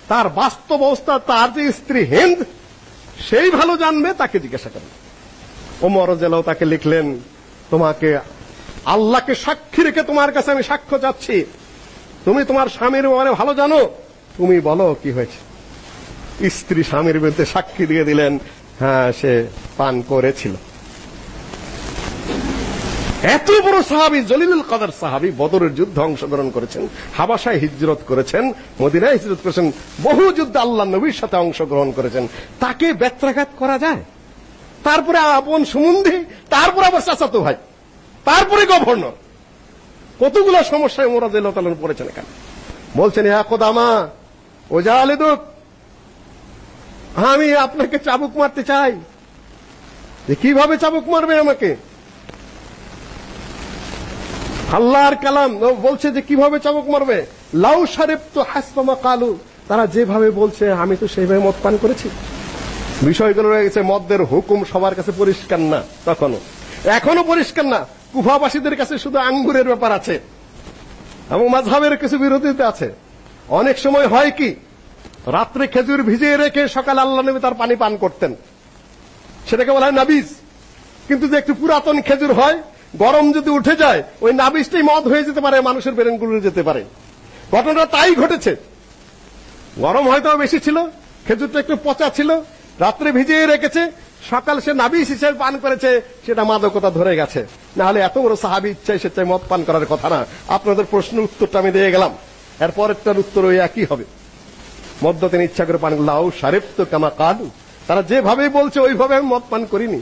তার বাস্তব অবস্থা, তার যে স্ত্রী হিন্দ, সেই ভালো জানবে, তাকে জিজ্ঞাসা করেন ওমর রাদিয়াল্লাহু তাকে লিখলেন, তোমাকে আল্লাহকে সাক্ষী রেখে তোমার কাছে আমি সাক্ষ্য চাচ্ছি। তুমি তোমার স্বামীর ব্যাপারে ভালো জানো। তুমি বলো কি হয়েছে? স্ত্রী স্বামীর বিরুদ্ধে সাক্ষী দিয়ে দিলেন হ্যাঁ সে পান করেছিল। এত বড় সাহাবী জলিলুল কদর সাহাবী বদরের যুদ্ধে অংশগ্রহণ করেছেন হাবাসায় হিজরত করেছেন, মদিনায় হিজরত করেছেন, বহু যুদ্ধে আল্লাহ নবীর সাথে অংশগ্রহণ করেছেন। তাকে ব্যত্রাঘাত করা যায়? তারপরে আপন সুমন্ধি তারপরে আবার চাচাতো ভাই, তারপরে গভর্নর। কতগুলো সমস্যায় মোরাদ তালন পড়েছেন এখানে। বলছেন হ্যাঁ কোদামা ও জালেদুক আমি আপনাকে চাবুক মারতে চাই। যে কীভাবে চাবুক মারবে আমাকে? আল্লাহর কালাম বলছে যে কীভাবে চাবুক মারবে? লাউ শারিফ তো হাসপামা কালু। তারা যেভাবে বলছে, আমি তো সেইভাবে মদ পান করেছি। বিষয়গুলো রয়ে গেছে মদ্যের হুকুম সবার কাছে পরিষ্কার না, তখনও। এখনও পরিষ্কার না। কুফাবাসীদের কাছে শুধু আঙ্গুরের ব্যাপার আছে। এবং মাঝহাবের কিছু বিরোধিতা আছে। অনেক সময় হয় কি, রাত্রে খেজুর ভিজিয়ে রেখে সকালে আল্লাহ নবী তার পানি পান করতেন। সেটাকে বলা হয় নাবিজ। কিন্তু যে একটু পুরাতন খেজুর হয় গরম যদি উঠে যায়, ওই নাবিজটাই মদ হয়ে যেতে পারে, মানুষের ব্রেনগুলো যেতে পারে। ঘটনাটা তাই ঘটেছে। গরম হয়তো বেশি ছিল, খেজুরটা একটু পচা ছিল, রাত্রে ভিজিয়ে রেখেছে, সকাল সে নাবিস হিসেবে পান করেছে, সেটা মাদকতা ধরে গেছে। না হলে এত বড় সাহাবি ইচ্ছাই সে চাই মদ পান করার কথা না। আপনাদের প্রশ্নের উত্তরটা আমি দিয়ে গেলাম। এরপরেরটার উত্তর ওই একই হবে। মদ্য তিনি ইচ্ছা করে পান লাউ সারেফ তো কামা কালু। তারা যেভাবে বলছে, ওইভাবে আমি মদ পান করিনি।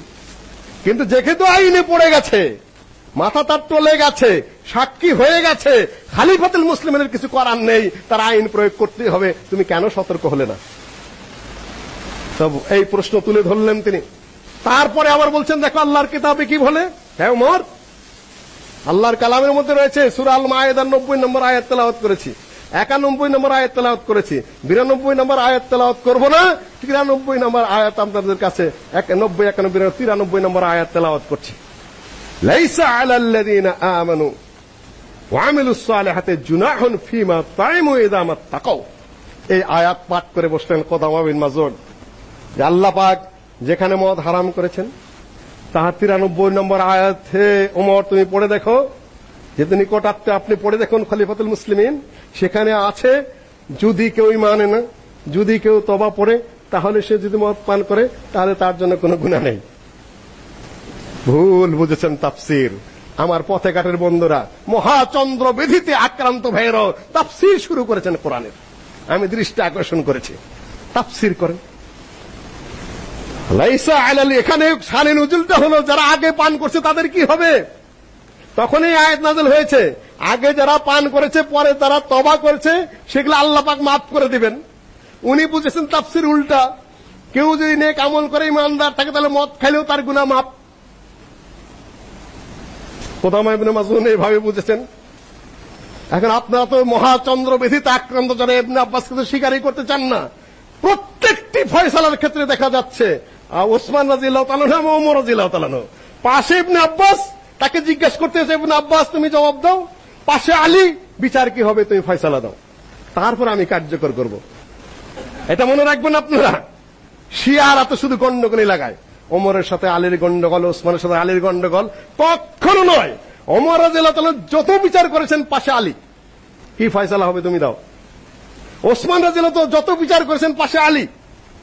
কিন্তু যেহেতু আইনে পড়ে গেছে মাথা তার টলে গেছে, সাক্ষী হয়ে গেছে। খালিফাতুল মুসলিমের কিছু করার নেই, তার আইন প্রয়োগ করতেই হবে। তুমি কেন সতর্ক হলে না? সব এই প্রশ্ন তুলে ধরলেন তিনি। তারপরে আবার বলছেন, দেখো আল্লাহর কিতাবে কি বলে? হ্যাঁ উমর? আল্লাহর কালামের মধ্যে রয়েছে, সূরা আল মায়েদার 90 নম্বর আয়াত তেলাওয়াত করেছি। 91 নম্বর আয়াত তেলাওয়াত করেছি। 92 নম্বর আয়াত তেলাওয়াত করব না 93 নম্বর আয়াত আপনাদের কাছে 90 91 93 নম্বর আয়াত তেলাওয়াত করছি। লাইসা আলাল লাযিনা আমানু ওয়ামিলুস সালিহাতি জুনাহুন ফিমা তাইমু ইযা মাত্তাকাও এই আয়াত পাঠ করে বসলেন কোদামা বিন মাজুদ যে আল্লাহ পাক যেখানে মদ হারাম করেছেন, তাহার তিরানব্বই নম্বর আয়াত ওমর, তুমি পড়ে দেখো যে যেহেতু নিকটাত্মে আপনি পড়ে দেখুন খলিফাতুল মুসলিমিন, সেখানে আছে, যদি কেউ মানে না যদি কেউ তবা পড়ে, তাহলে সে যদি মদ পান করে, তাহলে তার জন্য কোনো গুণা নেই। ভুল বুঝেছেন তাফসির। আমার পথে ঘাটের বন্ধুরা, মহাচন্দ্র বিধিতে আক্রান্ত ভাইয়েরও তাফসির শুরু করেছেন কোরআনের। আমি দৃষ্টি আকর্ষণ করেছি। তাফসির করেন। লাইসা আলাল, এখানে শানে নজুলটা হলো, যারা আগে পান করছে তাদের কি হবে? তখনই আয়াত নাজল হয়েছে। আগে যারা পান করেছে, পরে তারা তবা করেছে, সেগুলো আল্লাহ পাক মাফ করে দিবেন। উনি বুঝেছেন তাফসির উল্টা। কেউ যদি নেক আমল করে, ইমানদার থাকে, তাহলে মদ খাইলেও তার গুনাহ মাপ কোদামা ইবনে মাসউদ এইভাবে বুঝেছেন। এখন আপনারা তো মহাচন্দ্র ব্যথিত আক্রান্ত যারা ইবনে আব্বাসকে তো স্বীকারই করতে চান না। প্রত্যেকটি ফয়সালার ক্ষেত্রে দেখা যাচ্ছে ওসমান রাদিয়াল্লাহু তাআলা এবং ওমর রাদিয়াল্লাহু তাআলা পাশে ইবনে আব্বাস, তাকে জিজ্ঞেস করতেছে ইবনে আব্বাস, তুমি জবাব দাও। পাশে আলী, বিচার কি হবে তুমি ফয়সালা দাও। তারপর আমি কার্যকর করব। এটা মনে রাখবেন আপনারা। শিয়ারা তো শুধু গন্ডগোলই লাগায়। ওমরের সাথে আলীর গন্ডগোল, ওসমানের সাথে আলীর গন্ডগোল, কখনো নয়। ওমর রাদিয়াল্লাহু যত বিচার করেছেন পাশে আলী। কি ফয়সালা হবে তুমি দাও। ওসমান রাদিয়াল্লাহু যত বিচার করেছেন পাশে আলী।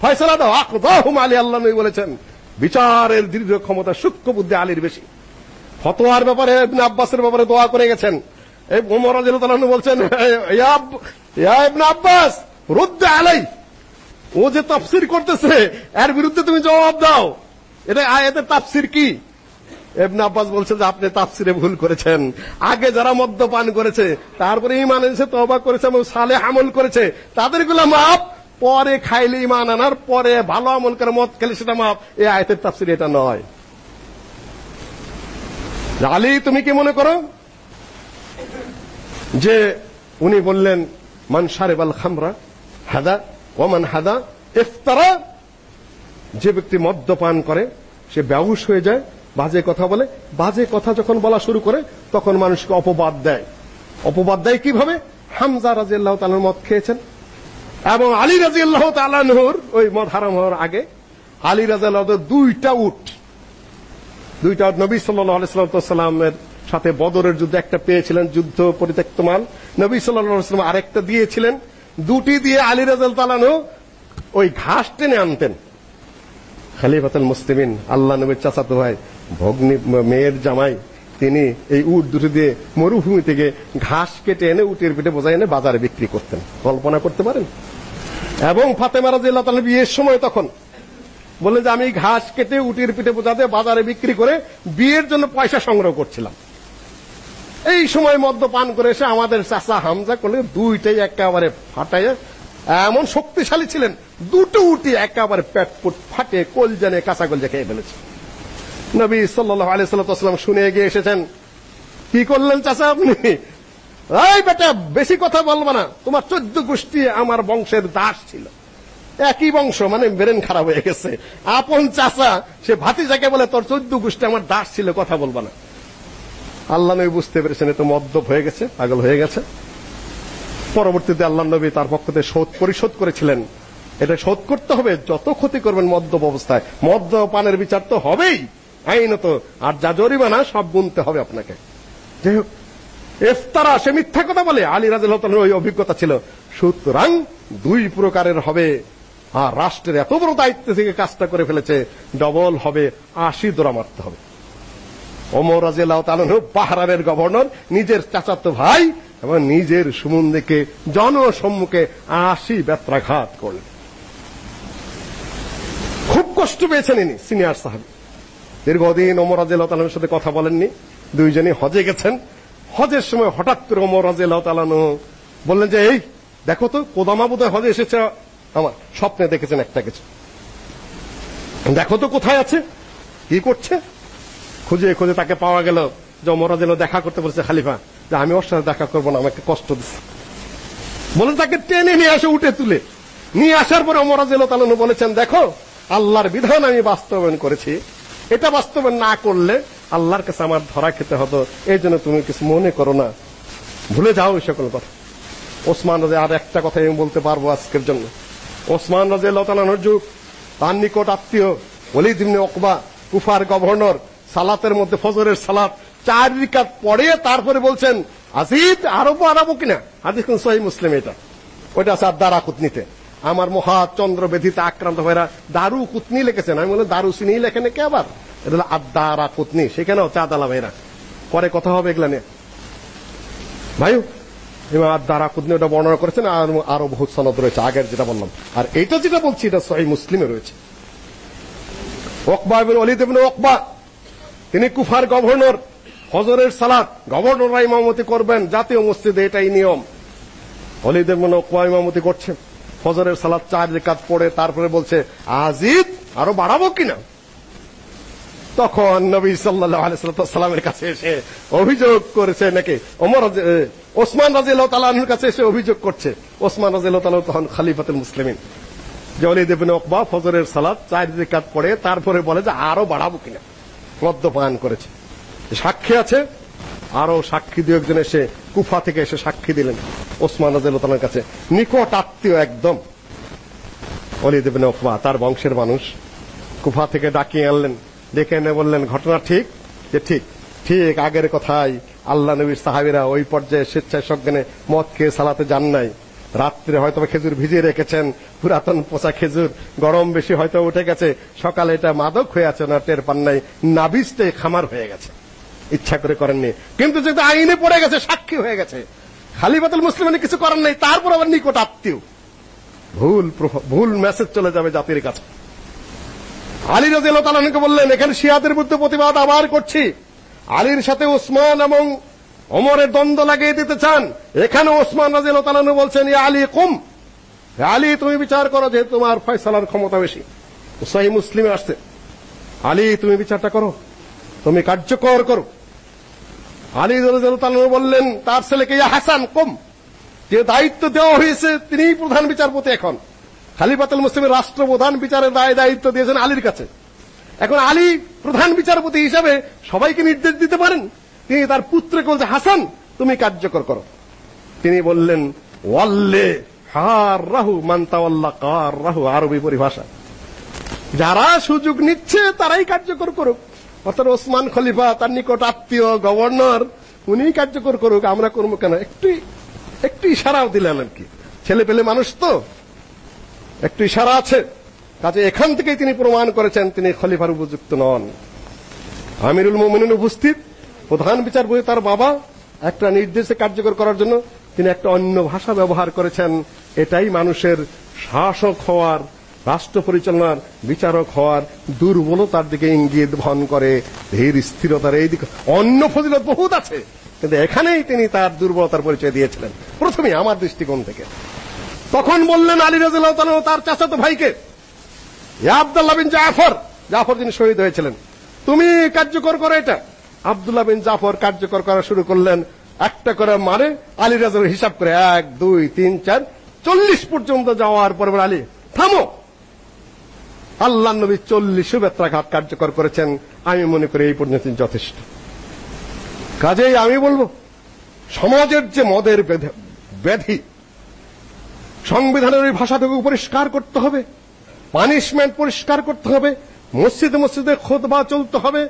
ফয়সালা দাও। আকদাহুম আলী, আল্লাহ নবী বলেছেন, বিচারের দীর্ঘ ক্ষমতা সূক্ষ্ম বুদ্ধি আলীর বেশি। ফতোয়ার ব্যাপারে ইবনে আব্বাসের ব্যাপারে দোয়া করে গেছেন। এই ওমর রাদিয়াল্লাহু তাআলা বলছেন ইয়া ইবনে আব্বাস, রুদ্দ আলাই। ও যে তাফসীর করতেছে, এর বিরুদ্ধে তুমি জবাব দাও। এটা আয়াতের তাফসীর কি? ইবনে আব্বাস বলছে যে আপনি তাফসিরে ভুল করেছেন। আগে যারা মদ্যপান করেছে, তারপরে ঈমান এনেছে, তওবা করেছে এবং সালেহ আমল করেছে তাদেরগুলো মাপ পরে খাইলে ঈমান আনার, পরে ভালো আমল করে মদ খেলে সেটা মাপ এই আয়াতের তাফসীর এটা নয়। আলী, তুমি কি মনে করো? যে উনি বললেন, মান শারিবাল খামরা হাদা ওমান হাদা ইফতারা যে ব্যক্তি মদ্যপান করে, সে ব্যবুস হয়ে যায়, বাজে কথা বলে। বাজে কথা যখন বলা শুরু করে, তখন মানুষকে অপবাদ দেয়। অপবাদ দেয় কীভাবে? হামজা রাদিয়াল্লাহু তাআলার মদ খেয়েছেন। এবং আলী রাদিয়াল্লাহু তাআলার ওই মদ হারাম হওয়ার আগে, আলী রাদিয়াল্লাহু তাআলা দুইটা উট, দুইটা নবী সাল্লাল্লাহু আলাইহি সাল্লামের সাথে বদরের যুদ্ধে একটা পেয়েছিলেন, যুদ্ধ পরিত্যক্ত মাল। নবী সাল্লাল্লাহু আলাইহি সাল্লাম আরেকটা দিয়েছিলেন। দুটি দিয়ে আলী রাদিয়াল্লাহু তাআলা ওই ঘাস টেনে আনতেন। খলিফাতুল মুসলিমিন, আল্লাহ নবীর চাচাতো ভাই, ভগ্নী মেয়ের জামাই, তিনি এই উট দুটো দিয়ে মরুভূমি থেকে ঘাস কেটে এনে উটের পিঠে বোঝাই এনে বাজারে বিক্রি করতেন। কল্পনা করতে পারেন? এবং ফাতেমা রাদিয়াল্লাহু তাআলা বিয়ের সময় তখন বললেন যে, আমি ঘাস কেটে উটের পিঠে বোঝাতে বাজারে বিক্রি করে বিয়ের জন্য পয়সা সংগ্রহ করছিলাম। এই সময় মদ্যপান করে এসে আমাদের চাচা হামজা করলে দুইটাই একেবারে ফাটাইয়া এমন শক্তিশালী ছিলেন, দুটো উটি একেবারে পেট পুট ফাটে কলজানে কাঁচা কলজা খেয়ে ফেলেছে। নবী সাল্লাল্লাহু আলাইহি সাল্লাম শুনে এগিয়ে এসেছেন। কি করলেন চাচা আপনি? এই বেটা, বেশি কথা বলবা না। তোমার চোদ্দ গোষ্ঠী আমার বংশের দাস ছিল। একই বংশ মানে ব্রেন খারাপ হয়ে গেছে। আপন চাচা, সে ভাতিজাকে বলে, তোর চোদ্দ গোষ্ঠী আমার দাস ছিল, কথা বলবা না। আল্লাহ নবী বুঝতে পেরেছেন, এ তো মদ্যপ হয়ে গেছে, পাগল হয়ে গেছে। পরবর্তীতে আল্লাহ নবী তার পক্ষ থেকে শোধ পরিশোধ করেছিলেন। এটা শোধ করতে হবে, যত ক্ষতি করবেন মদ্যপ অবস্থায়। মদ্যপানের বিচার তো হবেই। আইনত আর যা জরিমানা, সব গুনতে হবে আপনাকে। যাই হোক, ইফতারা সে মিথ্যা কথা বলে। আলী তাআলার ওই অভিজ্ঞতা ছিল। সুতরাং দুই প্রকারের হবে। আর রাষ্ট্রের এত বড় দায়িত্ব থেকে কাজটা করে ফেলেছে, ডবল হবে, আশি দোরা মারতে হবে। ওমর রাদিয়াল্লাহু তাআলা বাহরানের গভর্নর, নিজের চাচাতো ভাই এবং নিজের সুমন্দিকে জনসম্মুখে আশি ব্যত্রাঘাত করলেন। খুব কষ্ট পেয়েছেন ইনি, সিনিয়র সাহেব। দীর্ঘদিন ওমর রাদিয়াল্লাহু তাআলার সাথে কথা বলেননি। দুইজনই হজে গেছেন। হজের সময় হঠাৎ করে ওমর রাদিয়াল্লাহু তাআলা বললেন যে, এই, দেখো তো, কোদামা বোধহয় হজে এসেছে আমার। স্বপ্নে দেখেছেন একটা কিছু। দেখো তো কোথায় আছে, কি করছে? খুঁজে খুঁজে তাকে পাওয়া গেল যে ওমর রাদিয়াল্লাহু দেখা করতে বলেছে খালিফা। যে আমি ওর সাথে দেখা করব না, আমাকে কষ্ট দিচ্ছে বলে তাকে টেনে নিয়ে আসে উঠে তুলে। নিয়ে আসার পরে ওমর রাদিয়াল্লাহু তাআলা বলেছেন, দেখো, আল্লাহর বিধান আমি বাস্তবায়ন করেছি। এটা বাস্তবায়ন না করলে আল্লাহর কাছে আমার ধরা খেতে হতো। এই জন্য তুমি কিছু মনে করো না। ভুলে যাও এই সকল কথা। ওসমান রাজে আর একটা কথা আমি বলতে পারব আজকের জন্য। ওসমান রাজে লতালানোর যুগ, তার নিকট আত্মীয়, ওলিদ ইবনে ওকবা, কুফার গভর্নর, সালাতের মধ্যে ফজরের সালাত চার রিকাত পড়ে তারপরে বলছেন আজিদ আরব বাড়াবো কিনা? হাদিস কোন সহি মুসলিম এটা। ওইটা আছে দারা কুতনিতে। আমার মহা চন্দ্র বেধিতে আক্রান্ত হয়েরা দারু কুতনি লিখেছেন। আমি বলে দারু সিনি লেখেন কে আবার? এটা হলো আদারা কুতনি। সেখানেও চা দালা ভাইরা। পরে কথা হবে এগুলা নিয়ে। ভাই ইমাম আদারা কুতনি ওটা বর্ণনা করেছেন, আর আরও বহুত সনদ রয়েছে, আগের যেটা বললাম। আর এটা যেটা বলছি, এটা সহি মুসলিমে রয়েছে। ওকবা ইবনে ওয়ালিদ ইবনে ওকবা, তিনি কুফার গভর্নর। হজরের সালাত গভর্নররা ইমামতি করবেন, জাতীয় মসজিদে এটাই নিয়ম। ওয়ালিদ ইবনে ওকবা ইমামতি করছেন ফজরের সালাত চার রেখাত পড়ে তারপরে বলছে, আজিদ, আরও বাড়াবো কিনা? তখন নবী সাল্লাল্লাহু আলাইহি সাল্লামের কাছে এসে অভিযোগ করেছে নাকি, ওমর ওসমান রাদিয়াল্লাহু তাআলা আনহুর কাছে এসে অভিযোগ করছে। ওসমান রাদিয়াল্লাহু তাআলা তখন খলিফাতুল মুসলিমিন। যে ওয়ালিদ ইবনে ফজরের সালাত চার রেকাত পড়ে তারপরে বলে যে, আরও বাড়াবো কিনা? মদ্যপান করেছে। সাক্ষী আছে আরও সাক্ষী দু একজন এসে কুফা থেকে এসে সাক্ষী দিলেন ওসমান রাদিয়াল্লাহু তাআলার কাছে। নিকট আত্মীয় একদম। ওয়ালিদ ইবনে উকবা, তার বংশের মানুষ, কুফা থেকে ডাকিয়ে আনলেন, ডেকে এনে বললেন, ঘটনা ঠিক? যে ঠিক ঠিক, আগের কথাই। আল্লাহ নবীর সাহাবীরা ওই পর্যায়ে স্বেচ্ছায় সজ্ঞানে মদ খেয়ে সালাতে যান নাই। রাত্রে হয়তো খেজুর ভিজিয়ে রেখেছেন, পুরাতন পচা খেজুর, গরম বেশি হয়তো উঠে গেছে, সকালে এটা মাদক হয়ে আছে না টের পান নাই, নাবিজটাই খামার হয়ে গেছে। ইচ্ছা করে করেননি। কিন্তু যেহেতু আইনে পড়ে গেছে, সাক্ষী হয়ে গেছে। খালিফাতুল মুসলিমানে কিছু করেন নাই, তারপর আবার নিকট আত্মীয়। ভুল ভুল মেসেজ চলে যাবে জাতির কাছে। আলী তাআলা আনহুকে বললেন, এখানে শিয়াদের বিরুদ্ধে প্রতিবাদ আবার করছি। আলীর সাথে ওসমান এবং ওমরের দ্বন্দ্ব লাগিয়ে দিতে চান। এখানে ওসমান তাআলা আনহু বলছেন, ইয়া আলী, কুম। আলী, তুমি বিচার করো যে তোমার ফয়সালার ক্ষমতা বেশি। সহি মুসলিমে আসছে। আলী, তুমি বিচারটা করো। তুমি কার্যকর করো। আলী রাদিয়াল্লাহু বললেন, তার ছেলেকে, ইয়া হাসান, কম। যে দায়িত্ব দেওয়া হয়েছে, তিনিই প্রধান বিচারপতি এখন। খালিফাতুল মুসলিমের রাষ্ট্রপ্রধান বিচারের দায় দায়িত্ব দিয়েছেন আলীর কাছে। এখন আলী প্রধান বিচারপতি হিসাবে সবাইকে নির্দেশ দিতে পারেন? তিনি তার পুত্রকে বলছে হাসান, তুমি কার্যকর করো। তিনি বললেন, ওয়াল্লে হার রাহু মান্তাওয়াল্লা কার রাহু আরবি পরিভাষা যারা সুযোগ নিচ্ছে, তারাই কার্যকর করুক। অর্থাৎ ওসমান খলিফা, তার নিকট আত্মীয়, গভর্নর উনি কার্যকর করুক, আমরা করব কেন? একটু একটু ইশারাও দিলেন আর কি। ছেলে পেলে মানুষ তো। একটু ইশারা আছে। কাজে এখান থেকেই তিনি প্রমাণ করেছেন, তিনি খলিফার উপযুক্ত নন। আমিরুল মোমিনিন উপস্থিত। প্রধান বিচারপতি তার বাবা। একটা নির্দেশে কার্যকর করার জন্য তিনি একটা অন্য ভাষা ব্যবহার করেছেন। এটাই মানুষের শাসক হওয়ার রাষ্ট্র পরিচালনার বিচারক হওয়ার দুর্বলতার দিকে ইঙ্গিত বহন করে। ধীর স্থিরতার এই দিকে অন্য ফজিলত বহুত আছে, কিন্তু এখানেই তিনি তার দুর্বলতার পরিচয় দিয়েছিলেন, প্রথমে আমার দৃষ্টিকোণ থেকে। তখন বললেন আলী রাদিয়াল্লাহু তার চাচাতো ভাইকে ইয়া আব্দুল্লাহ বিন জাফর। জাফর যিনি শহীদ হয়েছিলেন। তুমি কার্যকর করো এটা। আব্দুল্লাহ বিন জাফর কার্যকর করা শুরু করলেন, একটা করে মারে আলী রাজার হিসাব করে, এক, দুই, তিন, চার, চল্লিশ পর্যন্ত যাওয়ার পরে আলী, থামো। আল্লাহ নবী চল্লিশ বেত্রাঘাত কার্যকর করেছেন। আমি মনে করি এই পর্যন্ত যথেষ্ট। কাজেই আমি বলব, সমাজের যে মদের ব্যাধি, সংবিধানের ওই ভাষাটাকে পরিষ্কার করতে হবে পানিশমেন্ট পরিষ্কার করতে হবে, মসজিদে মসজিদে খোদবা চলতে হবে,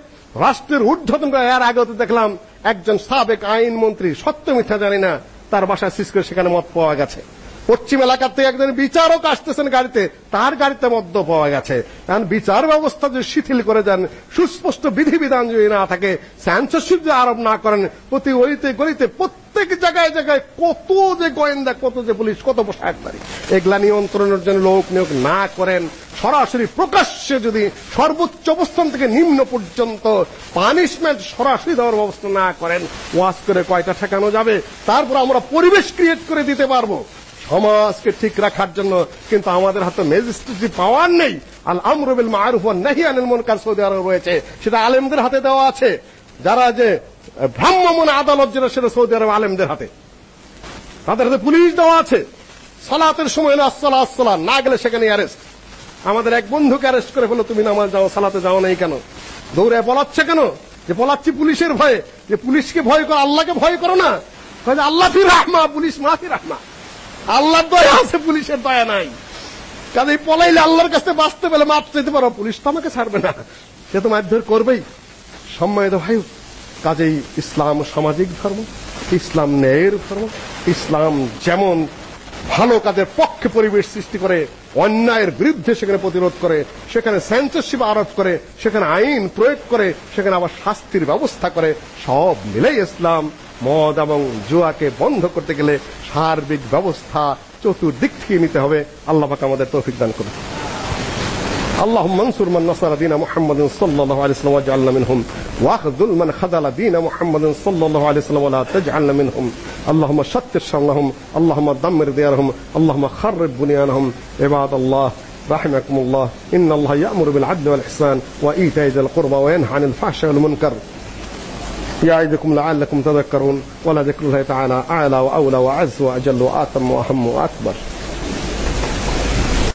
রাষ্ট্রের ঊর্ধ্বতন এর আগে তো দেখলাম, একজন সাবেক আইন মন্ত্রী সত্য মিথ্যা জানি না, তার বাসায় সিস সেখানে মদ পাওয়া গেছে। পশ্চিম এলাকার থেকে একজন বিচারক আসতেছেন গাড়িতে। তার গাড়িতে মদ্য পাওয়া গেছে। কারণ বিচার ব্যবস্থা যদি শিথিল করে দেন, সুস্পষ্ট বিধিবিধান যদি না থাকে সেন্সরশিপ যদি আরোপ না করেন, প্রতি ওইতে গলিতে প্রত্যেক জায়গায় জায়গায় কত যে গোয়েন্দা, কত যে পুলিশ, কত পোশাকধারী এগুলা নিয়ন্ত্রণের জন্য লোক নিয়োগ না করেন। সরাসরি প্রকাশ্যে যদি সর্বোচ্চ অবস্থান থেকে নিম্ন পর্যন্ত পানিশমেন্ট সরাসরি দেওয়ার ব্যবস্থা না করেন, ওয়াজ করে কয়টা ঠেকানো যাবে? তারপর আমরা পরিবেশ ক্রিয়েট করে দিতে পারব। সমাজকে ঠিক রাখার জন্য, কিন্তু আমাদের হাতে ম্যাজিস্ট্রেসি পাওয়ার নেই। আল আমরু বিল মারুফ ওয়ান নাহি আনিল মুনকার সৌদি আরবে রয়েছে। সেটা আলেমদের হাতে দেওয়া আছে। যারা যে ভ্রাম্যমাণ আদালত যেটা, সেটা সৌদি আরব আলেমদের হাতে। তাদের হাতে পুলিশ দেওয়া আছে। সালাতের সময় না আসসালা আসসালা না গেলে সেখানে অ্যারেস্ট আমাদের এক বন্ধুকে অ্যারেস্ট করে ফেলো তুমি নামাজ যাও, সালাতে যাও নাই কেন? দৌড়ে পলাচ্ছে কেন? যে পলাচ্ছি পুলিশের ভয়ে। যে পুলিশকে ভয় করো, আল্লাহকে ভয় করো না। আল্লাহ ফির রাহমা, পুলিশ মাফি রাহমা। আল্লাহর দয়া আছে, পুলিশের দয়া নাই। কাজে পলাইলে আল্লাহর কাছে বাঁচতে পেলে মাপ চাইতে পারো, পুলিশ তো আমাকে ছাড়বে না। সে তো মারধর করবেই। সম্মানিত ভাই, কাজেই ইসলাম সামাজিক ধর্ম, ইসলাম ন্যায়ের ধর্ম, ইসলাম যেমন ভালো কাজের পক্ষে পরিবেশ সৃষ্টি করে, অন্যায়ের বিরুদ্ধে সেখানে প্রতিরোধ করে, সেখানে সেন্সরশিপ আরোপ করে, সেখানে আইন প্রয়োগ করে, সেখানে আবার শাস্তির ব্যবস্থা করে, সব মিলেই ইসলাম। মদ এবং জুয়াকে বন্ধ করতে গেলে সার্বিক ব্যবস্থা চতুর্দিক থেকে নিতে হবে আল্লাহ পাক আমাদের তৌফিক দান করুন اللهم انصر من نصر دين محمد صلى الله عليه وسلم واجعلنا منهم واخذل من خذل دين محمد صلى الله عليه وسلم ولا تجعلنا منهم اللهم شتت شملهم اللهم دمر ديارهم اللهم خرب بنيانهم عباد الله رحمكم الله إن الله يأمر بالعدل والإحسان وإيتاء ذي القربى وينهى عن الفحشاء والمنكر يعظكم لعلكم تذكرون ولذكر الله تعالى أعلى وأولى وأعز وأجل وآتم وأهم وأكبر.